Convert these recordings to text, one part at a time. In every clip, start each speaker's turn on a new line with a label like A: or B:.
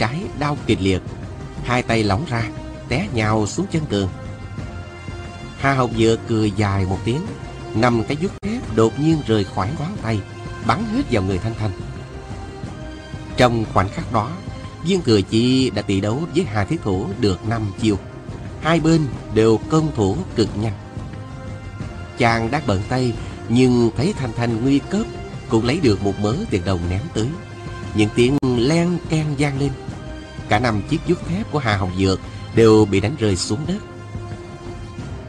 A: trái đau kịch liệt. Hai tay lỏng ra, Té nhào xuống chân tường. Hà Hồng dựa cười dài một tiếng nằm cái dút thép đột nhiên rời khỏi ngón tay, Bắn hết vào người Thanh Thanh. Trong khoảnh khắc đó, Viên Cười Chi đã tỷ đấu với Hà Thiết Thủ được 5 chiêu. Hai bên đều công thủ cực nhanh. Chàng đã bận tay, Nhưng thấy Thanh Thanh nguy cấp, Cũng lấy được một mớ tiền đồng ném tới. Những tiếng len can gian lên. Cả năm chiếc dút thép của Hà Hồng Dược Đều bị đánh rơi xuống đất.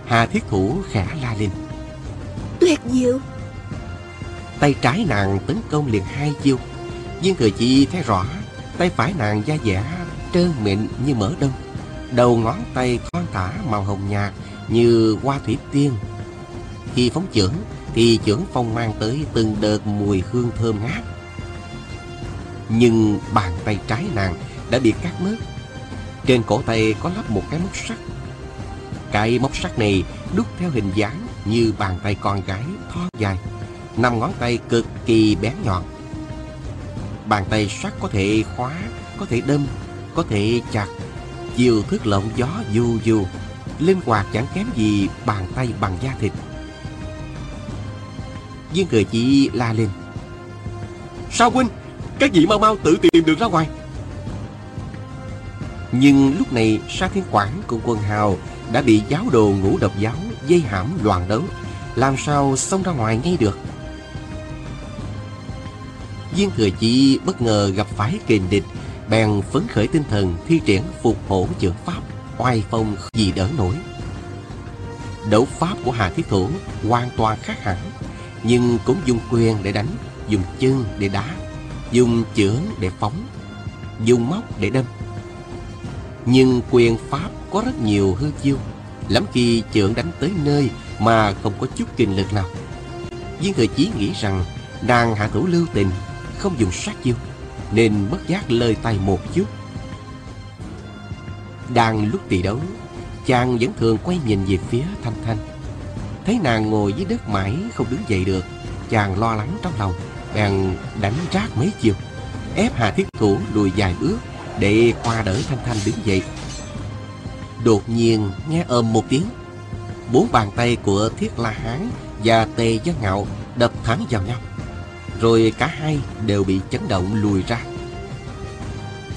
A: Hà Thiết Thủ khả la lên.
B: Tuyệt diệu.
A: Tay trái nàng tấn công liền hai chiêu. Viên Thừa Chi thấy rõ Tay phải nàng da dẻ trơn mịn như mỡ đông. Đầu ngón tay thon thả màu hồng nhạt như hoa thủy tiên. Khi phóng chưởng thì chưởng phong mang tới từng đợt mùi hương thơm ngát. Nhưng bàn tay trái nàng đã bị cắt mất Trên cổ tay có lắp một cái móc sắt. Cái móc sắt này đúc theo hình dáng như bàn tay con gái thon dài Năm ngón tay cực kỳ bén nhọn. Bàn tay sắt có thể khóa, có thể đâm, có thể chặt. Chiều thức lộng gió du du Linh hoạt chẳng kém gì bàn tay bằng da thịt. Viên cười chỉ la lên. Sao huynh? Các vị mau mau tự tìm đường ra ngoài. Nhưng lúc này Sa Thiên Quảng cùng quân hào Đã bị giáo đồ ngũ độc giáo Dây hãm loạn đấu. Làm sao xông ra ngoài ngay được? Viên thừa chi bất ngờ gặp phải kình địch, Bèn phấn khởi tinh thần thi triển phục hổ trưởng pháp, Oai phong gì đỡ nổi. Đấu pháp của Hà Thiết Thủ hoàn toàn khác hẳn, Nhưng cũng dùng quyền để đánh, Dùng chân để đá, Dùng chưởng để phóng, Dùng móc để đâm. Nhưng quyền pháp có rất nhiều hư chiêu, Lắm khi chưởng đánh tới nơi Mà không có chút kinh lực nào. Viên Thừa Chí nghĩ rằng Nàng hạ thủ lưu tình Không dùng sát chiêu, nên bất giác lơi tay một chút. Đang lúc tỷ đấu, Chàng vẫn thường quay nhìn về phía Thanh Thanh. Thấy nàng ngồi dưới đất mãi không đứng dậy được, Chàng lo lắng trong lòng, Bèn đánh rác mấy chiều, Ép Hà Thiết Thủ lùi dài bước. Để qua đỡ Thanh Thanh đứng dậy. Đột nhiên nghe ầm một tiếng, Bốn bàn tay của Thiết La Hán Và Tề Giác Ngạo đập thẳng vào nhau, rồi cả hai đều bị chấn động lùi ra.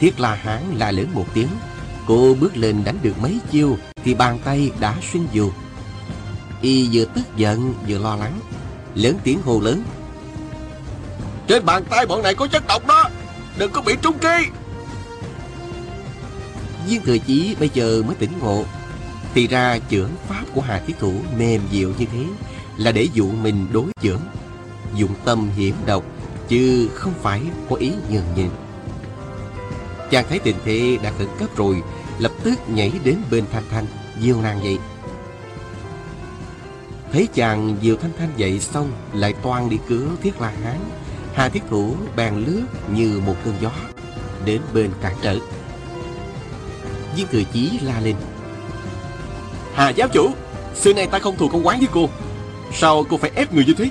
A: Thiết La Hán la lớn một tiếng, Cô bước lên đánh được mấy chiêu Thì bàn tay đã xuyên dù. Y vừa tức giận vừa lo lắng, Lớn tiếng hô lớn. Trên bàn tay bọn này có chất độc đó, Đừng có bị trúng kỳ Viên thừa chí bây giờ mới tỉnh ngộ. Thì ra chưởng pháp của Hà Thiết Thủ mềm dịu như thế Là để dụ mình đối chưởng dụng tâm hiểm độc, chứ không phải có ý nhường nhịn. Chàng thấy tình thế đã khẩn cấp rồi, lập tức nhảy đến bên thanh thanh diêu nàng dậy. Thấy chàng diều thanh thanh dậy xong, lại toan đi cứu thiết la hán. Hà thiết thủ bèn lướt như một cơn gió đến bên cản trở viên thừa chí la lên hà giáo chủ xưa nay ta không thù con quán với cô. Sao cô phải ép người như thế?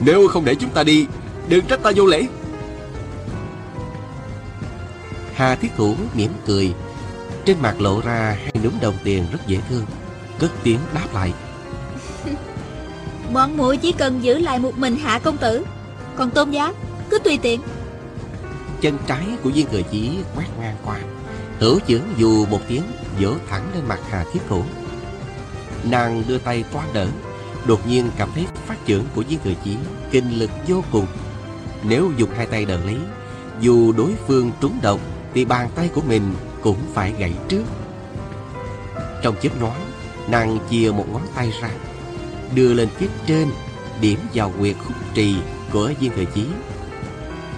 A: Nếu không để chúng ta đi Đừng trách ta vô lễ. Hà Thiết Thủ mỉm cười. Trên mặt lộ ra hai núm đồng tiền rất dễ thương. Cất tiếng đáp lại.
B: Bọn muội chỉ cần giữ lại một mình hạ công tử Còn tôn giá cứ tùy tiện.
A: Chân trái của viên cờ chỉ quét ngang qua Hữu chưởng dù một tiếng, Vỗ thẳng lên mặt Hà Thiết Thủ Nàng đưa tay toan đỡ, Đột nhiên cảm thấy phát trưởng của viên thừa chí Kinh lực vô cùng. Nếu dùng hai tay đỡ lấy, Dù đối phương trúng độc Thì bàn tay của mình cũng phải gãy trước. Trong chớp nhoáng, Nàng chia một ngón tay ra, Đưa lên phía trên, Điểm vào quyệt khúc trì của viên thừa chí.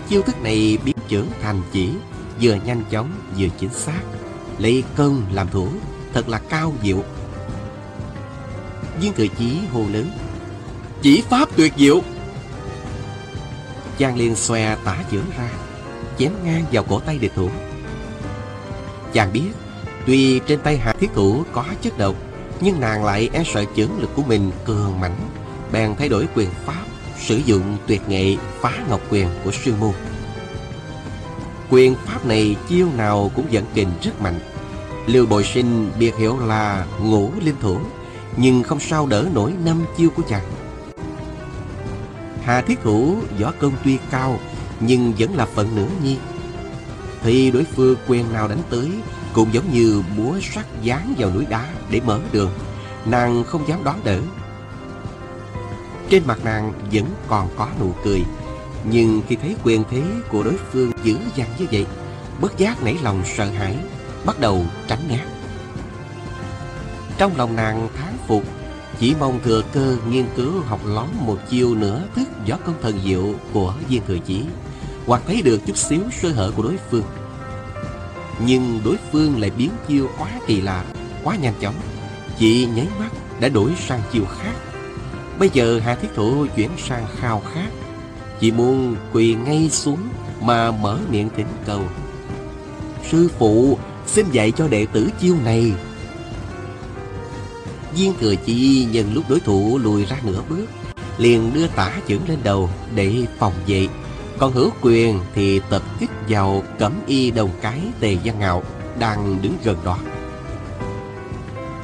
A: Chiêu thức này biến trưởng thành chỉ. Vừa nhanh chóng, vừa chính xác. Lấy cân làm thủ, Thật là cao diệu. Viên thừa chí hô lớn, Chỉ pháp tuyệt diệu! Chàng liền xòe tả chưởng ra, Chém ngang vào cổ tay địch thủ. Chàng biết, Tuy trên tay hạ thiết thủ có chất độc, Nhưng nàng lại e sợ chưởng lực của mình cường mãnh Bèn thay đổi quyền pháp, Sử dụng tuyệt nghệ phá ngọc quyền của sư môn. Quyền pháp này chiêu nào cũng dẫn kình rất mạnh. Lưu Bội Sinh biệt hiệu là ngũ linh thủ Nhưng không sao đỡ nổi năm chiêu của chàng. Hà Thiết Thủ võ công tuy cao, Nhưng vẫn là phận nửa nhi. Thì đối phương quen nào đánh tới Cũng giống như búa sắt dán vào núi đá để mở đường, Nàng không dám đón đỡ. Trên mặt nàng vẫn còn có nụ cười nhưng khi thấy quyền thế của đối phương dữ dằn như vậy, Bất giác nảy lòng sợ hãi, Bắt đầu tránh né. Trong lòng nàng tháng phục, Chỉ mong thừa cơ nghiên cứu học lóm một chiêu nữa thức gió công thần diệu của viên thừa chí, Hoặc thấy được chút xíu sơ hở của đối phương. Nhưng đối phương lại biến chiêu quá kỳ lạ, Quá nhanh chóng. Chị nháy mắt đã đổi sang chiều khác. Bây giờ Hạ Thiết Thụ chuyển sang khao khát. Chỉ muốn quỳ ngay xuống Mà mở miệng thỉnh cầu. Sư phụ Xin dạy cho đệ tử chiêu này. Viên thừa chi nhân lúc đối thủ lùi ra nửa bước Liền đưa tả chưởng lên đầu để phòng vệ. Còn hữu quyền thì tập kích vào cẩm y đồng cái tề văn ngạo Đang đứng gần đó.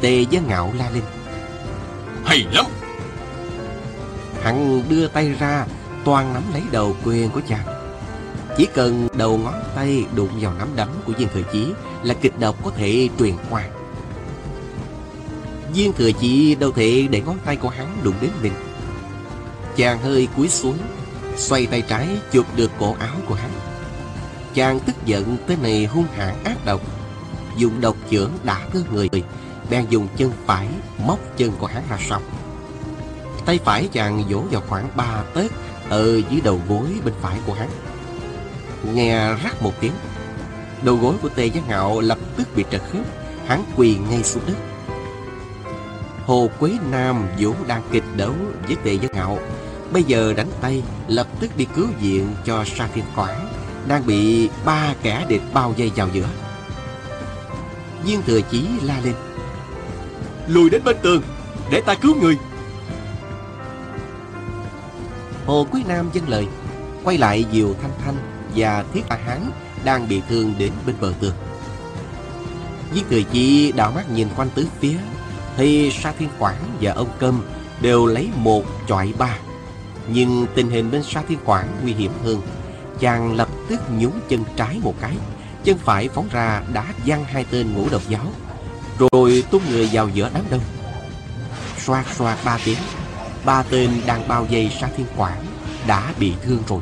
A: Tề văn ngạo la lên.
C: Hay lắm!
A: Hắn đưa tay ra Toàn nắm lấy đầu quyền của chàng. Chỉ cần đầu ngón tay đụng vào nắm đấm của viên thừa chí Là kịch độc có thể truyền qua. Viên thừa chí đâu thể để ngón tay của hắn đụng đến mình. Chàng hơi cúi xuống, Xoay tay trái chụp được cổ áo của hắn. Chàng tức giận tới này hung hãn ác độc, Dùng độc chưởng đả thương người, Bèn dùng chân phải móc chân của hắn ra sau. Tay phải chàng vỗ vào khoảng ba tấc ở dưới đầu gối bên phải của hắn. Nghe rắc một tiếng, Đầu gối của Tề Giác Ngạo lập tức bị trật khớp. Hắn quỳ ngay xuống đất. Hồ Quế Nam vốn đang kịch đấu với Tề Giác Ngạo, Bây giờ đánh tay, lập tức đi cứu viện cho Sa Thiên Quảng, Đang bị ba kẻ địch bao vây vào giữa. Viên Thừa Chí la lên,
C: Lùi đến bên tường Để ta cứu người.
A: Hồ Quý Nam dâng lời, Quay lại Diều Thanh Thanh Và Thiết A Hán Đang bị thương đến bên bờ tường. Viên Thừa Chi đảo mắt nhìn quanh tứ phía, Thì Sa Thiên Quảng và ông Câm Đều lấy một chọi ba. Nhưng tình hình bên Sa Thiên Quảng nguy hiểm hơn, Chàng lập tức nhún chân trái một cái, Chân phải phóng ra đá văng hai tên ngũ độc giáo, Rồi tung người vào giữa đám đông. Xoạt xoạt ba tiếng Ba tên đang bao vây Sa Thiên Quảng Đã bị thương rồi.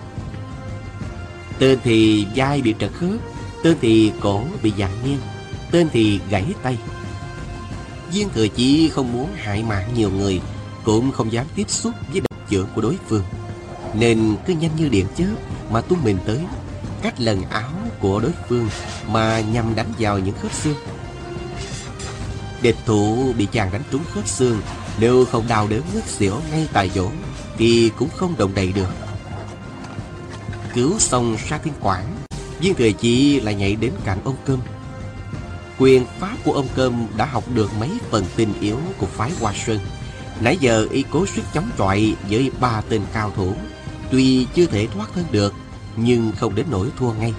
A: Tên thì vai bị trật khớp, Tên thì cổ bị dặn nghiêng, Tên thì gãy tay. Viên thừa chí không muốn hại mạng nhiều người, Cũng không dám tiếp xúc với độc trưởng của đối phương. Nên cứ nhanh như điện chớp Mà tung mình tới, Cách lần áo của đối phương Mà nhằm đánh vào những khớp xương. Địch thủ bị chàng đánh trúng khớp xương nếu không đau đớn ngất xỉu ngay tại chỗ, Thì cũng không động đậy được. Cứu xong Sa Thiên Quảng, Viên Thừa Chi lại nhảy đến cạnh ông Cơm. Quyền pháp của ông Cơm đã học được mấy phần tình yếu của phái Hoa Sơn. Nãy giờ y cố sức chống chọi với ba tên cao thủ, Tuy chưa thể thoát thân được, Nhưng không đến nỗi thua ngay.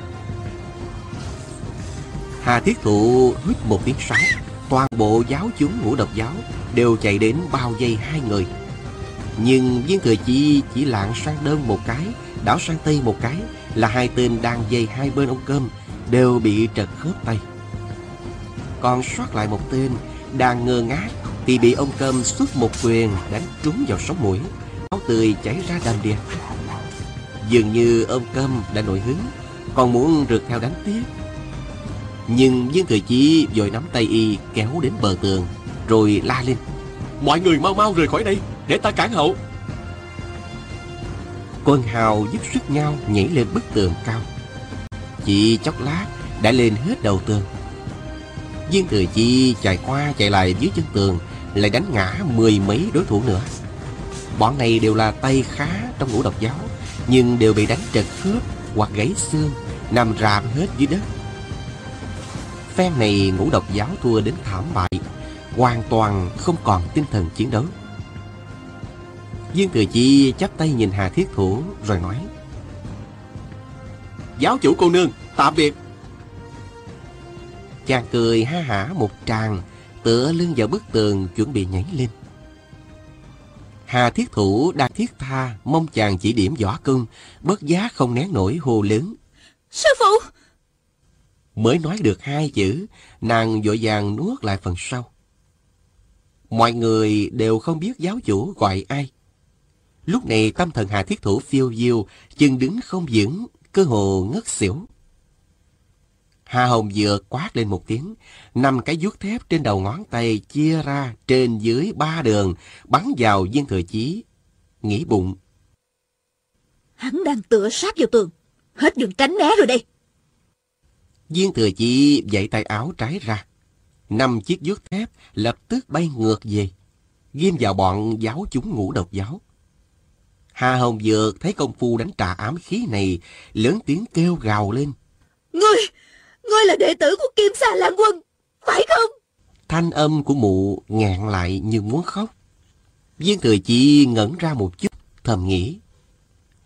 A: Hà Thiết Thụ hít một tiếng sáo, Toàn bộ giáo chúng ngũ độc giáo Đều chạy đến bao vây hai người. Nhưng viên thừa chi chỉ lạng sang đơn một cái, Đảo sang tây một cái, Là hai tên đang dây hai bên ông cơm Đều bị trật khớp tay. Còn sót lại một tên Đang ngơ ngác Thì bị ông cơm xuất một quyền Đánh trúng vào sống mũi, Máu tươi chảy ra đầm đìa. Dường như ông cơm đã nổi hứng, Còn muốn rượt theo đánh tiếp. Nhưng viên thừa chí vội nắm tay y kéo đến bờ tường. Rồi la lên.
C: Mọi người mau mau rời khỏi đây Để ta cản hậu.
A: Quân hào giúp sức nhau nhảy lên bức tường cao. Chỉ chốc lát đã lên hết đầu tường. Viên thừa chi chạy qua chạy lại dưới chân tường Lại đánh ngã mười mấy đối thủ nữa. Bọn này đều là tay khá trong ngũ độc giáo Nhưng đều bị đánh trật khớp hoặc gãy xương Nằm rạp hết dưới đất. Phen này ngũ độc giáo thua đến thảm bại Hoàn toàn không còn tinh thần chiến đấu Viên Thừa Chi chắp tay nhìn Hà Thiết Thủ rồi nói
C: Giáo chủ cô nương, tạm biệt.
A: Chàng cười ha hả một tràng, tựa lưng vào bức tường chuẩn bị nhảy lên. Hà thiết thủ đang thiết tha, mong chàng chỉ điểm võ công, bất giá không nén nổi hồ lớn.
B: Sư phụ!
A: Mới nói được hai chữ, nàng vội vàng nuốt lại phần sau. Mọi người đều không biết giáo chủ gọi ai. Lúc này tâm thần Hà Thiết Thủ phiêu diêu, chân đứng không vững, cơ hồ ngất xỉu. Hà Hồng vừa quát lên một tiếng, năm cái vuốt thép trên đầu ngón tay chia ra trên dưới ba đường, bắn vào viên thừa chí. Nghĩ bụng.
B: Hắn đang tựa sát vào tường, hết đường tránh né rồi đây.
A: Viên thừa chí dậy tay áo trái ra. Năm chiếc vuốt thép lập tức bay ngược về, ghim vào bọn giáo chúng ngũ độc giáo. Hà Hồng Dược thấy công phu đánh trà ám khí này, lớn tiếng kêu gào lên.
B: Ngươi, ngươi là đệ tử của Kim Sa Lan Quân, phải không?
A: Thanh âm của mụ ngạn lại như muốn khóc. Viên Thừa Chi ngẩn ra một chút, thầm nghĩ.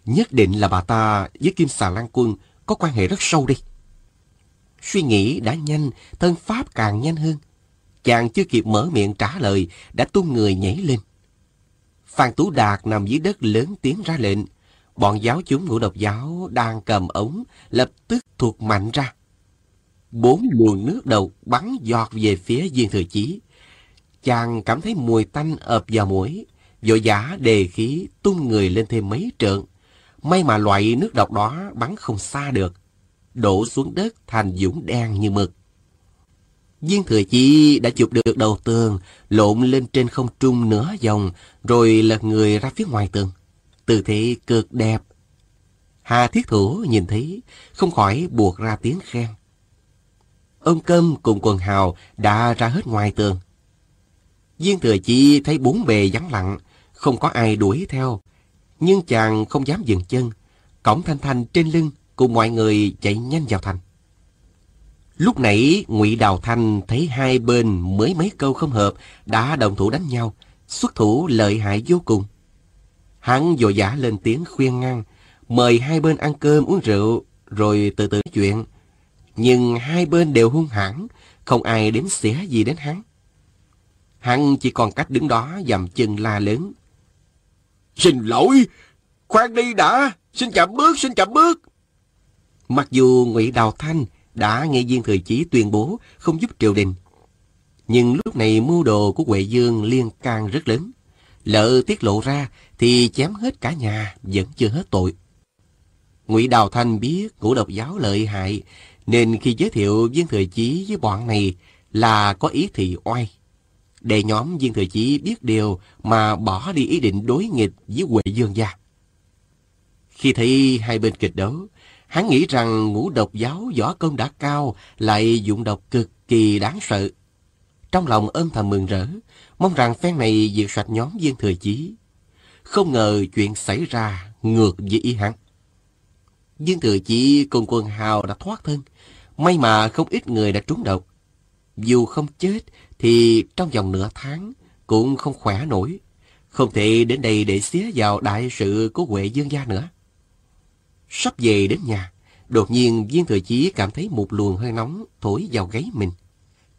A: Nhất định là bà ta với Kim Xà Lan Quân có quan hệ rất sâu đi. Suy nghĩ đã nhanh, thân pháp càng nhanh hơn. Chàng chưa kịp mở miệng trả lời, đã tung người nhảy lên. Phan Tú Đạt nằm dưới đất lớn tiếng ra lệnh. Bọn giáo chúng ngũ độc giáo đang cầm ống, lập tức thuộc mạnh ra. Bốn luồng nước đầu bắn giọt về phía viên thừa chí. Chàng cảm thấy mùi tanh ập vào mũi, vội giả đề khí tung người lên thêm mấy trượng. May mà loại nước độc đó bắn không xa được, đổ xuống đất thành dũng đen như mực. Viên thừa chi đã chụp được đầu tường, lộn lên trên không trung nửa vòng, rồi lật người ra phía ngoài tường. Tư thế cực đẹp. Hà thiết thủ nhìn thấy, không khỏi buộc ra tiếng khen. Ông Câm cùng quần hào đã ra hết ngoài tường. Viên thừa chi thấy bốn bề vắng lặng, không có ai đuổi theo. Nhưng chàng không dám dừng chân, cổng thanh thanh trên lưng cùng mọi người chạy nhanh vào thành. Lúc nãy Ngụy Đào Thanh thấy hai bên mới mấy câu không hợp đã đồng thủ đánh nhau, xuất thủ lợi hại vô cùng. Hắn vội vã lên tiếng khuyên ngăn, mời hai bên ăn cơm uống rượu rồi từ từ nói chuyện. Nhưng hai bên đều hung hãn, không ai đếm xỉa gì đến hắn. Hắn chỉ còn cách đứng đó dầm chân la lớn.
C: Xin lỗi, khoan đi đã, xin chậm bước, xin chậm bước.
A: Mặc dù Ngụy Đào Thanh đã nghe viên thời chí tuyên bố không giúp triều đình. Nhưng lúc này mưu đồ của Huệ Dương liên can rất lớn. Lỡ tiết lộ ra thì chém hết cả nhà vẫn chưa hết tội. Ngụy Đào Thanh biết ngũ độc giáo lợi hại nên khi giới thiệu viên thời chí với bọn này là có ý thị oai. Để nhóm viên thời chí biết điều mà bỏ đi ý định đối nghịch với Huệ Dương gia. Khi thấy hai bên kịch đấu, Hắn nghĩ rằng ngũ độc giáo võ công đã cao, lại dụng độc cực kỳ đáng sợ. Trong lòng ôm thầm mừng rỡ, mong rằng phen này diệt sạch nhóm viên thừa chí. Không ngờ chuyện xảy ra ngược với ý hắn. Viên thừa chí cùng quần hào đã thoát thân, may mà không ít người đã trúng độc. Dù không chết thì trong vòng nửa tháng cũng không khỏe nổi, không thể đến đây để xía vào đại sự của Huệ Dương gia nữa. Sắp về đến nhà, đột nhiên viên thừa chí cảm thấy một luồng hơi nóng thổi vào gáy mình.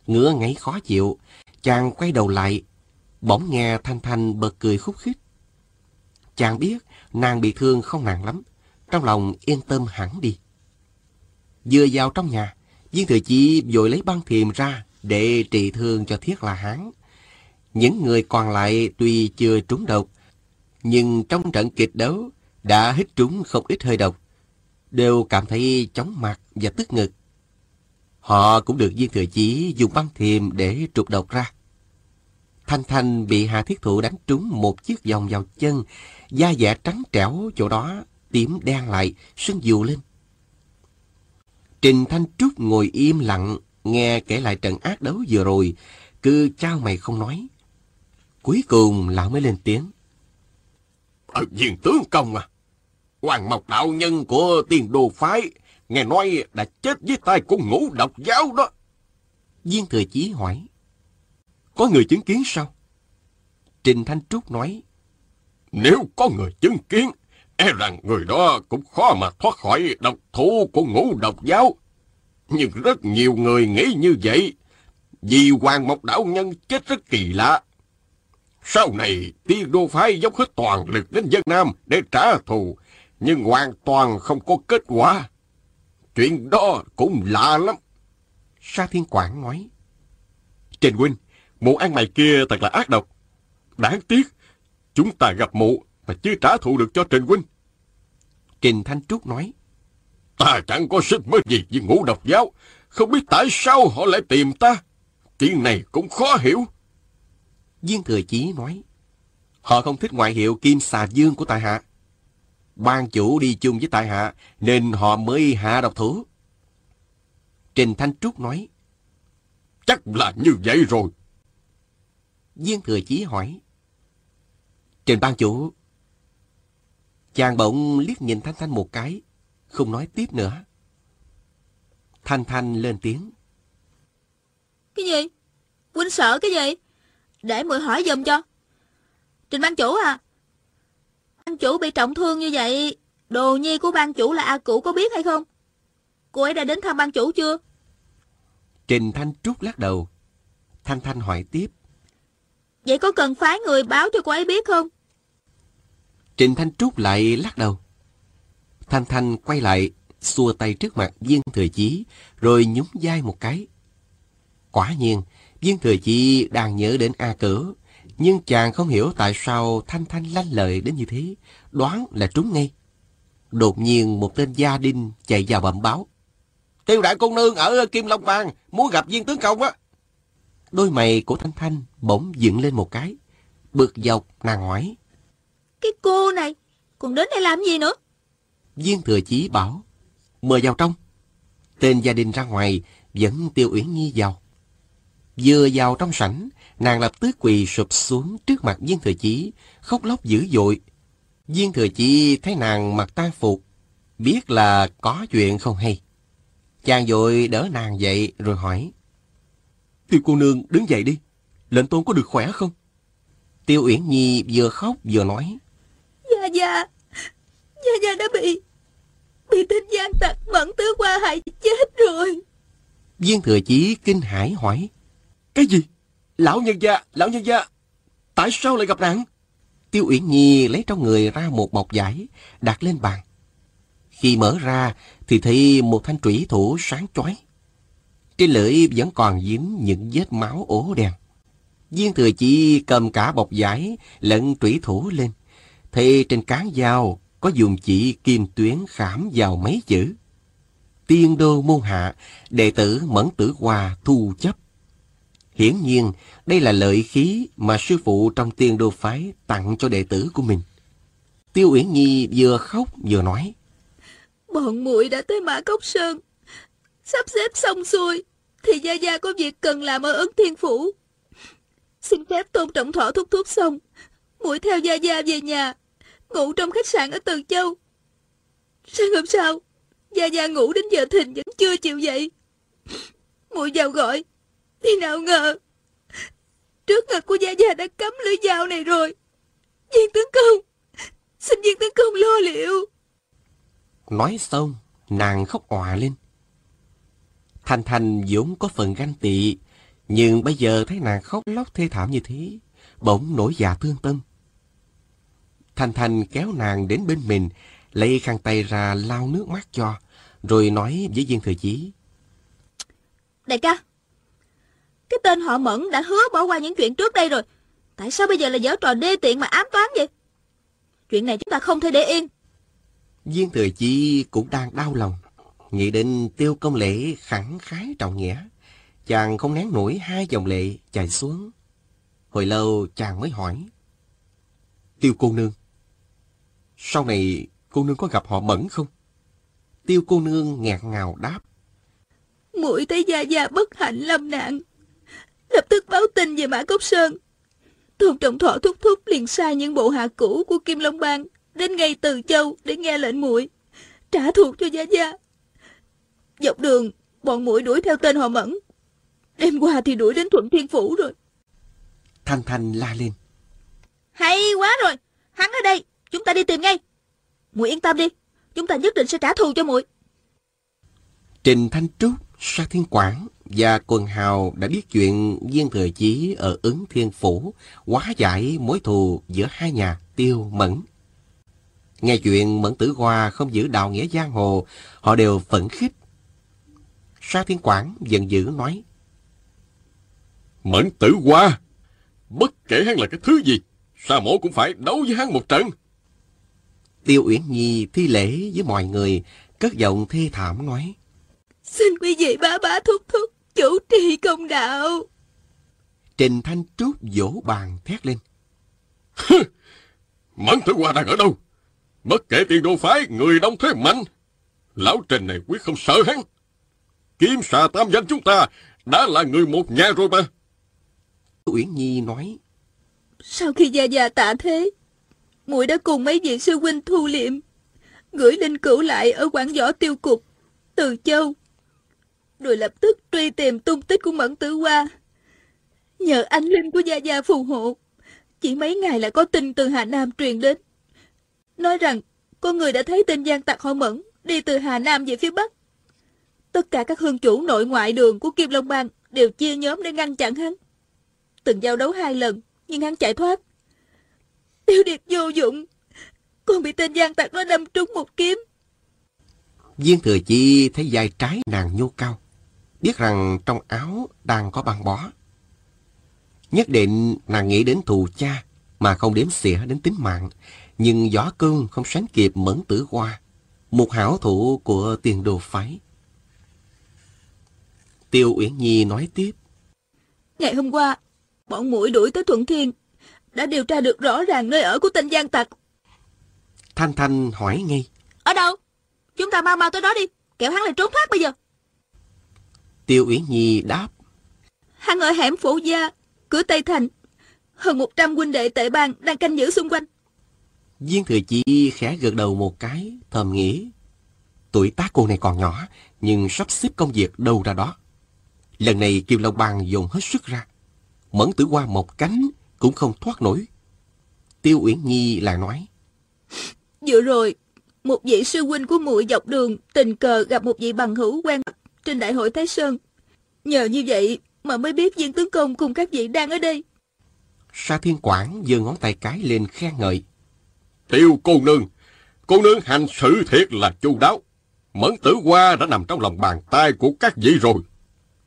A: Ngứa ngáy khó chịu, chàng quay đầu lại, bỗng nghe Thanh Thanh bật cười khúc khích. Chàng biết nàng bị thương không nặng lắm, trong lòng yên tâm hẳn đi. Vừa vào trong nhà, viên thừa chí vội lấy băng thiềm ra để trị thương cho thiết là hán. Những người còn lại tuy chưa trúng độc, nhưng trong trận kịch đấu đã hít trúng không ít hơi độc đều cảm thấy chóng mặt và tức ngực. Họ cũng được viên thừa chí dùng băng thiềm để trục độc ra. Thanh Thanh bị Hà Thiết Thụ đánh trúng một chiếc vòng vào chân, da dẻ trắng trẻo chỗ đó, tím đen lại, sưng dù lên. Trình Thanh Trúc ngồi im lặng, nghe kể lại trận ác đấu vừa rồi, cứ trao mày không nói. Cuối cùng lão mới lên tiếng.
C: Ờ, viên tướng công à, Hoàng Mộc đạo nhân của tiền đồ phái, nghe nói đã chết với tay của ngũ độc giáo đó.
A: Viên Thừa Chí hỏi. Có người chứng kiến sao? Trình Thanh Trúc nói.
C: Nếu có người chứng kiến, E rằng người đó cũng khó mà thoát khỏi độc thủ của ngũ độc giáo. Nhưng rất nhiều người nghĩ như vậy. Vì Hoàng Mộc Đạo Nhân chết rất kỳ lạ. Sau này, tiên đô phái dốc hết toàn lực đến dân Nam để trả thù, nhưng hoàn toàn không có kết quả. Chuyện đó cũng lạ lắm.
A: Sa Thiên Quảng nói.
C: Trình huynh, mụ ăn mày kia thật là ác độc. Đáng tiếc, chúng ta gặp mụ mà chưa trả thù được cho Trình huynh.
A: Trình Thanh Trúc nói.
C: Ta chẳng có sức mới gì với ngũ độc giáo, không biết tại sao họ lại tìm ta. Chuyện này cũng khó hiểu.
A: Viên Thừa Chí nói. Họ không thích ngoại hiệu Kim Xà Dương của tại hạ. Ban chủ đi chung với tại hạ, nên họ mới hạ độc thủ. Trình Thanh Trúc nói.
C: Chắc là như vậy rồi.
A: Viên Thừa Chí hỏi. Trình ban chủ. Chàng bỗng liếc nhìn Thanh Thanh một cái, không nói tiếp nữa. Thanh Thanh lên tiếng.
B: Cái gì? Huynh sợ cái gì? Để muội hỏi giùm cho. Trình ban chủ à? Ban chủ bị trọng thương như vậy, đồ nhi của ban chủ là A Cụ có biết hay không? Cô ấy đã đến thăm ban chủ chưa?
A: Trình Thanh Trúc lắc đầu. Thanh Thanh hỏi tiếp.
B: Vậy có cần phái người báo cho cô ấy biết không?
A: Trình Thanh Trúc lại lắc đầu. Thanh Thanh quay lại, xua tay trước mặt viên thừa chí, rồi nhún vai một cái. Quả nhiên, viên thừa chí đang nhớ đến A Cửu, nhưng chàng không hiểu tại sao Thanh Thanh lanh lời đến như thế, đoán là trúng ngay. Đột nhiên một tên gia đình chạy vào bẩm báo. Tiêu đại cô nương ở Kim Long Bang, muốn gặp viên tướng công á. Đôi mày của Thanh Thanh bỗng dựng lên một cái. Bực dọc nàng hỏi.
B: Cái cô này, còn đến đây làm gì nữa?
A: Viên thừa chí bảo. Mời vào trong. Tên gia đình ra ngoài, dẫn Tiêu Uyển Nhi vào. Vừa vào trong sảnh, nàng lập tức quỳ sụp xuống trước mặt viên thừa chí, khóc lóc dữ dội. Viên thừa chí thấy nàng mặc tan phục, biết là có chuyện không hay. Chàng vội đỡ nàng dậy rồi hỏi. Tiêu cô nương đứng dậy đi, lệnh tôn có được khỏe không? Tiêu Uyển Nhi vừa khóc vừa nói.
B: Gia Gia, Gia Gia đã bị, bị tên gian tặc mẫn tứ qua hại chết rồi.
A: Viên thừa chí kinh hãi hỏi. Cái gì? Lão nhân gia, lão nhân gia, tại sao lại gặp nạn? Tiêu Uyển Nhi lấy trong người ra một bọc giấy đặt lên bàn. Khi mở ra thì thấy một thanh trủy thủ sáng chói. Trên lưỡi vẫn còn dính những vết máu ố đen. Viên thừa chỉ cầm cả bọc giấy lẫn trủy thủ lên. Thì trên cán dao có dùng chỉ kim tuyến khảm vào mấy chữ. Tiên đô môn hạ, đệ tử mẫn tử hòa thu chấp. Hiển nhiên, đây là lợi khí mà sư phụ trong tiên đô phái tặng cho đệ tử của mình. Tiêu Uyển Nhi vừa khóc vừa nói.
B: Bọn muội đã tới Mã Cốc Sơn. Sắp xếp xong xuôi, thì Gia Gia có việc cần làm ở Ấn Thiên Phủ. Xin phép tôn trọng thọ thúc thúc xong, muội theo Gia Gia về nhà, ngủ trong khách sạn ở Từ Châu. Sáng hôm sau, Gia Gia ngủ đến giờ thìn vẫn chưa chịu dậy. muội vào gọi, thì nào ngờ, trước ngực của Gia Gia đã cắm lưỡi dao này rồi. Viên tướng công, xin viên tướng công lo liệu.
A: Nói xong, nàng khóc òa lên. Thanh Thanh vốn có phần ganh tị, nhưng bây giờ thấy nàng khóc lóc thê thảm như thế, bỗng nổi dạ thương tâm. Thanh Thanh kéo nàng đến bên mình, lấy khăn tay ra lau nước mắt cho, rồi nói với viên thừa chí.
B: Đại ca, cái tên họ Mẫn đã hứa bỏ qua những chuyện trước đây rồi. Tại sao bây giờ là giở trò đê tiện mà ám toán vậy? Chuyện này chúng ta không thể để yên.
A: Viên thừa chi cũng đang đau lòng. Nghĩ đến tiêu công lễ khẳng khái trọng nghĩa. Chàng không nén nổi hai dòng lệ chảy xuống. Hồi lâu chàng mới hỏi. Tiêu cô nương. Sau này cô nương có gặp họ mẫn không? Tiêu cô nương ngẹt ngào đáp.
B: Muội thấy Gia Gia bất hạnh lâm nạn. Lập tức báo tin về Mã Cốc Sơn. Tôn Trọng Thọ thúc thúc liền sai những bộ hạ cũ của Kim Long Bang đến ngay Từ Châu để nghe lệnh muội trả thù cho Gia Gia. Dọc đường, bọn muội đuổi theo tên họ Mẫn. Đêm qua thì đuổi đến Thuận Thiên Phủ rồi.
A: Thanh Thanh la lên.
B: Hay quá rồi, hắn ở đây, chúng ta đi tìm ngay. muội yên tâm đi, chúng ta nhất định sẽ trả thù cho muội.
A: Trình Thanh Trúc, Sa Thiên Quảng và Quần Hào đã biết chuyện Viên Thừa Chí ở ứng thiên phủ hóa giải mối thù giữa hai nhà tiêu mẫn. Nghe chuyện Mẫn Tử Hoa không giữ đạo nghĩa giang hồ, họ đều phẫn khích. Sa Thiên Quảng giận dữ nói.
C: Mẫn Tử Hoa, bất kể hắn là cái thứ gì, Sa mổ cũng phải đấu với hắn một trận.
A: Tiêu Uyển Nhi thi lễ với mọi người, cất giọng thê thảm nói.
B: Xin quý vị bá bá thúc thúc, chủ trì công đạo.
A: Trình Thanh Trúc vỗ bàn thét lên.
C: Mẫn Tử Hoa đang ở đâu? Bất kể tiền đồ phái, người đông thế mạnh. Lão Trình này quyết không sợ hắn. Kiếm xà tam danh chúng ta đã là người một nhà rồi mà.
A: Uyển Nhi nói.
B: Sau khi già già tạ thế, muội đã cùng mấy vị sư huynh thu liệm, gửi linh cửu lại ở quảng võ tiêu cục, Từ Châu. Rồi lập tức truy tìm tung tích của Mẫn Tử Hoa. Nhờ anh linh của Gia Gia phù hộ, chỉ mấy ngày lại có tin từ Hà Nam truyền đến. Nói rằng, có người đã thấy tên gian tặc họ Mẫn đi từ Hà Nam về phía Bắc. Tất cả các hương chủ nội ngoại đường của Kim Long Bang đều chia nhóm để ngăn chặn hắn. Từng giao đấu hai lần, nhưng hắn chạy thoát. Tiêu điệp vô dụng, con bị tên gian tặc nó đâm trúng một kiếm.
A: Viên thừa chi thấy vai trái nàng nhô cao, biết rằng trong áo đang có băng bó. Nhất định nàng nghĩ đến thù cha mà không đếm xỉa đến tính mạng, nhưng gió cơn không sánh kịp mẫn tử hoa, một hảo thủ của tiền đồ phái. Tiêu Uyển Nhi nói tiếp.
B: Ngày hôm qua, bọn mũi đuổi tới Thuận Thiên, đã điều tra được rõ ràng nơi ở của tên gian tặc.
A: Thanh Thanh hỏi ngay.
B: Ở đâu? Chúng ta mau mau tới đó đi, kẻo hắn lại trốn thoát bây giờ.
A: Tiêu Uyển Nhi đáp.
B: Hắn ở hẻm phổ gia, cửa Tây Thành. Hơn 100 huynh đệ tệ bang đang canh giữ xung quanh.
A: Viên Thừa Chi khẽ gật đầu một cái, thầm nghĩ. Tuổi tác cô này còn nhỏ, nhưng sắp xếp công việc đâu ra đó. Lần này Kim Long Bang dùng hết sức ra. Mẫn tử qua một cánh cũng không thoát nổi. Tiêu Uyển Nhi lại nói.
B: Vừa rồi, một vị sư huynh của muội dọc đường tình cờ gặp một vị bằng hữu quen mặt trên đại hội Thái Sơn. Nhờ như vậy mà mới biết viên tướng công cùng các vị đang ở đây.
A: Sa Thiên Quảng giơ ngón tay cái lên khen ngợi.
C: Tiêu cô nương, cô nương hành sự thiệt là chu đáo. Mẫn tử hoa đã nằm trong lòng bàn tay của các vị rồi.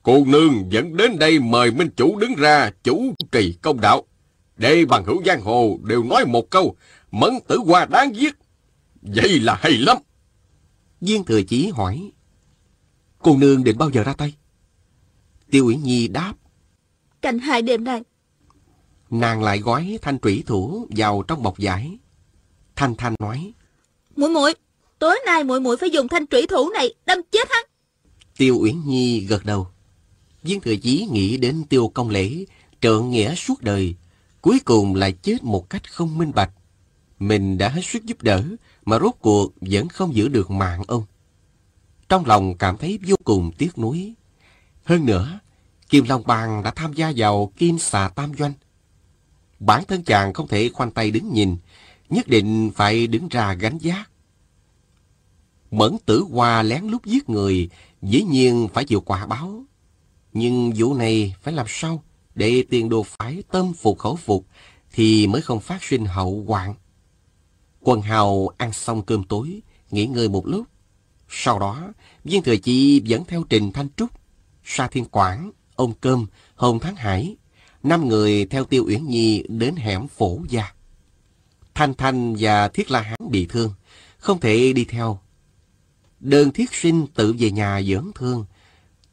C: Cô nương dẫn đến đây mời minh chủ đứng ra chủ trì công đạo. Để bằng hữu giang hồ đều nói một câu, mẫn tử hoa đáng giết. Vậy là hay lắm.
A: Viên Thừa Chí hỏi. Cô nương định bao giờ ra tay? Tiêu Uyển Nhi đáp.
B: Cạnh hai đêm nay.
A: Nàng lại gói thanh trủy thủ vào trong bọc giải. Thanh Thanh nói.
B: Muội muội, tối nay muội muội phải dùng thanh trủy thủ này đâm chết hắn.
A: Tiêu Uyển Nhi gật đầu. Viên Thừa Chí nghĩ đến Tiêu Công Lễ, trợn nghĩa suốt đời, cuối cùng lại chết một cách không minh bạch. Mình đã hết sức giúp đỡ, mà rốt cuộc vẫn không giữ được mạng ông. Trong lòng cảm thấy vô cùng tiếc nuối. Hơn nữa, Kim Long Bang đã tham gia vào Kim Xà Tam Doanh. Bản thân chàng không thể khoanh tay đứng nhìn, nhất định phải đứng ra gánh giác. Mẫn tử hoa lén lút giết người, dĩ nhiên phải chịu quả báo. Nhưng vụ này phải làm sao để tiền đồ phải tâm phục khẩu phục thì mới không phát sinh hậu hoạn. Quân hào ăn xong cơm tối, nghỉ ngơi một lúc. Sau đó, viên thừa chi dẫn theo Trình Thanh Trúc, Sa Thiên Quảng, ông Cơm, Hồng Thắng Hải. Năm người theo Tiêu Uyển Nhi đến hẻm phổ gia. Thanh Thanh và Thiết La Hán bị thương, không thể đi theo. Đơn thiết sinh tự về nhà dưỡng thương.